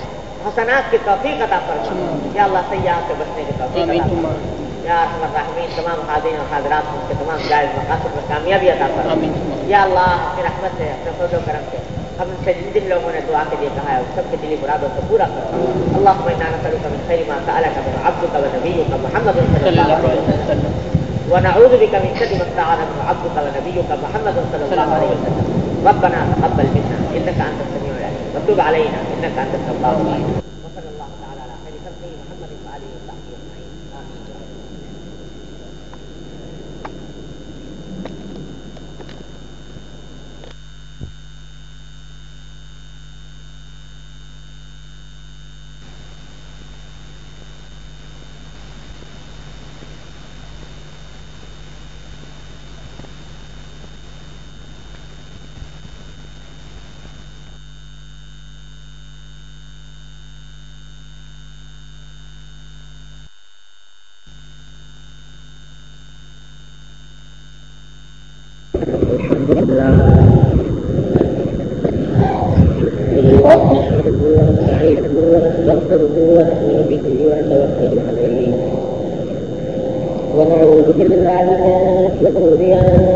حسنات کی توفیق عطا کر یا اللہ سیاح سے بچنے کی توفیق یا راہمین تمام خادین اور حاضرات کے تمام جائز مقاصد میں کامیابی عطا کر یا اللہ اپنی رحمت سے اپنے فضل و کرم سے ہم سے جن جن لوگوں نے دعا کے لیے کہا ہے سب کے دلی مرادوں کو پورا کرو۔ اللہ میں نانا کروں کا خیری ماں کا الگ عبد کا نبی کا محمد صلی اللہ علیہ وسلم۔ ونعوذ بك من شر ما استعاذ عبدك ونبيك محمد صلى الله عليه وسلم۔ ربنا تقبل منا انك انت السميع العليم وتب علينا انك انت التواب الرحيم 天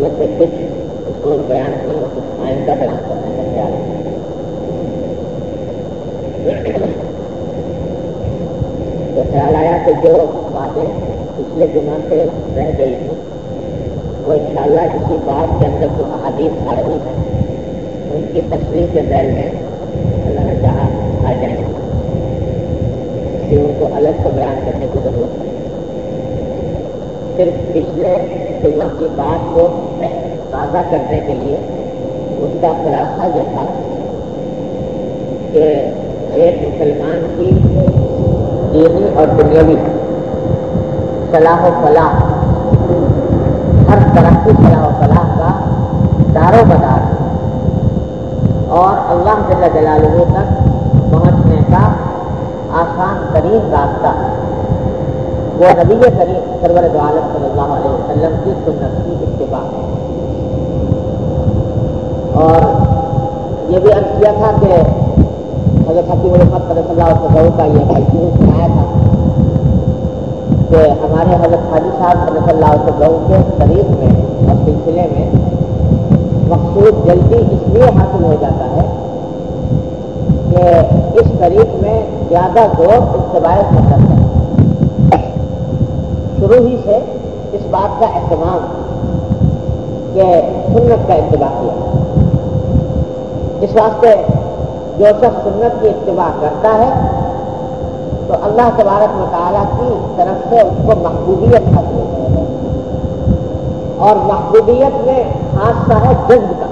جن میں سے کچھ اس کو بیان کرنے اور کچھ آئندہ بیان کرنے کا خیال ہے تو خیال آیا کہ جو باتیں پچھلے دنوں سے رہ گئی تھی وہ ان شاء اللہ کسی بات کے اندر جو احادیث آ رہی ہے ان کی تصویر کے ذیل میں اللہ نے چاہا آ جائیں کہ ان کو الگ سے بیان کرنے کی ضرورت نہیں صرف پچھلے دنوں کی بات کو تازہ کرنے کے لیے اس کا خلاصہ یہ تھا کہ ایک مسلمان کی دینی اور دنیاوی صلاح و فلاح، ہر طرح کی صلاح و فلاح کا دار و اور اللہ جل جلالہ تک پہنچنے کا آسان ترین راستہ وہ نبی کریم سرور عالم صلی اللہ علیہ وسلم کی سنت کی اتباع ہے۔ اور یہ بھی عرض کیا تھا کہ حضرت حکیم الحمد صلی اللہ علیہ وسلم کا یہ محسوس آیا تھا کہ ہمارے حضرت حاجی صاحب صلی اللہ علیہ وسلم کے شریف میں اور سلسلے میں مقصود جلدی اس لیے حاصل ہو جاتا ہے کہ اس شریف میں زیادہ زور اتباع سفر ہے۔ شروع ہی سے اس بات کا اہتمام کہ سنت کا اتباع کیا۔ اس واسطے جو شخص سنت کی اتباع کرتا ہے، تو اللہ تبارک مطالعہ کی طرف سے اس کو محبوبیت حاصل ہے۔ اور محبوبیت میں حادثہ ہے جذب کا۔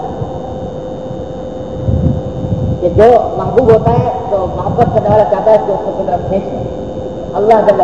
کہ جو محبوب ہوتا ہے، تو محبت کرنے والا چاہتا ہے کہ اس کو طرف کھینچ اللہ جب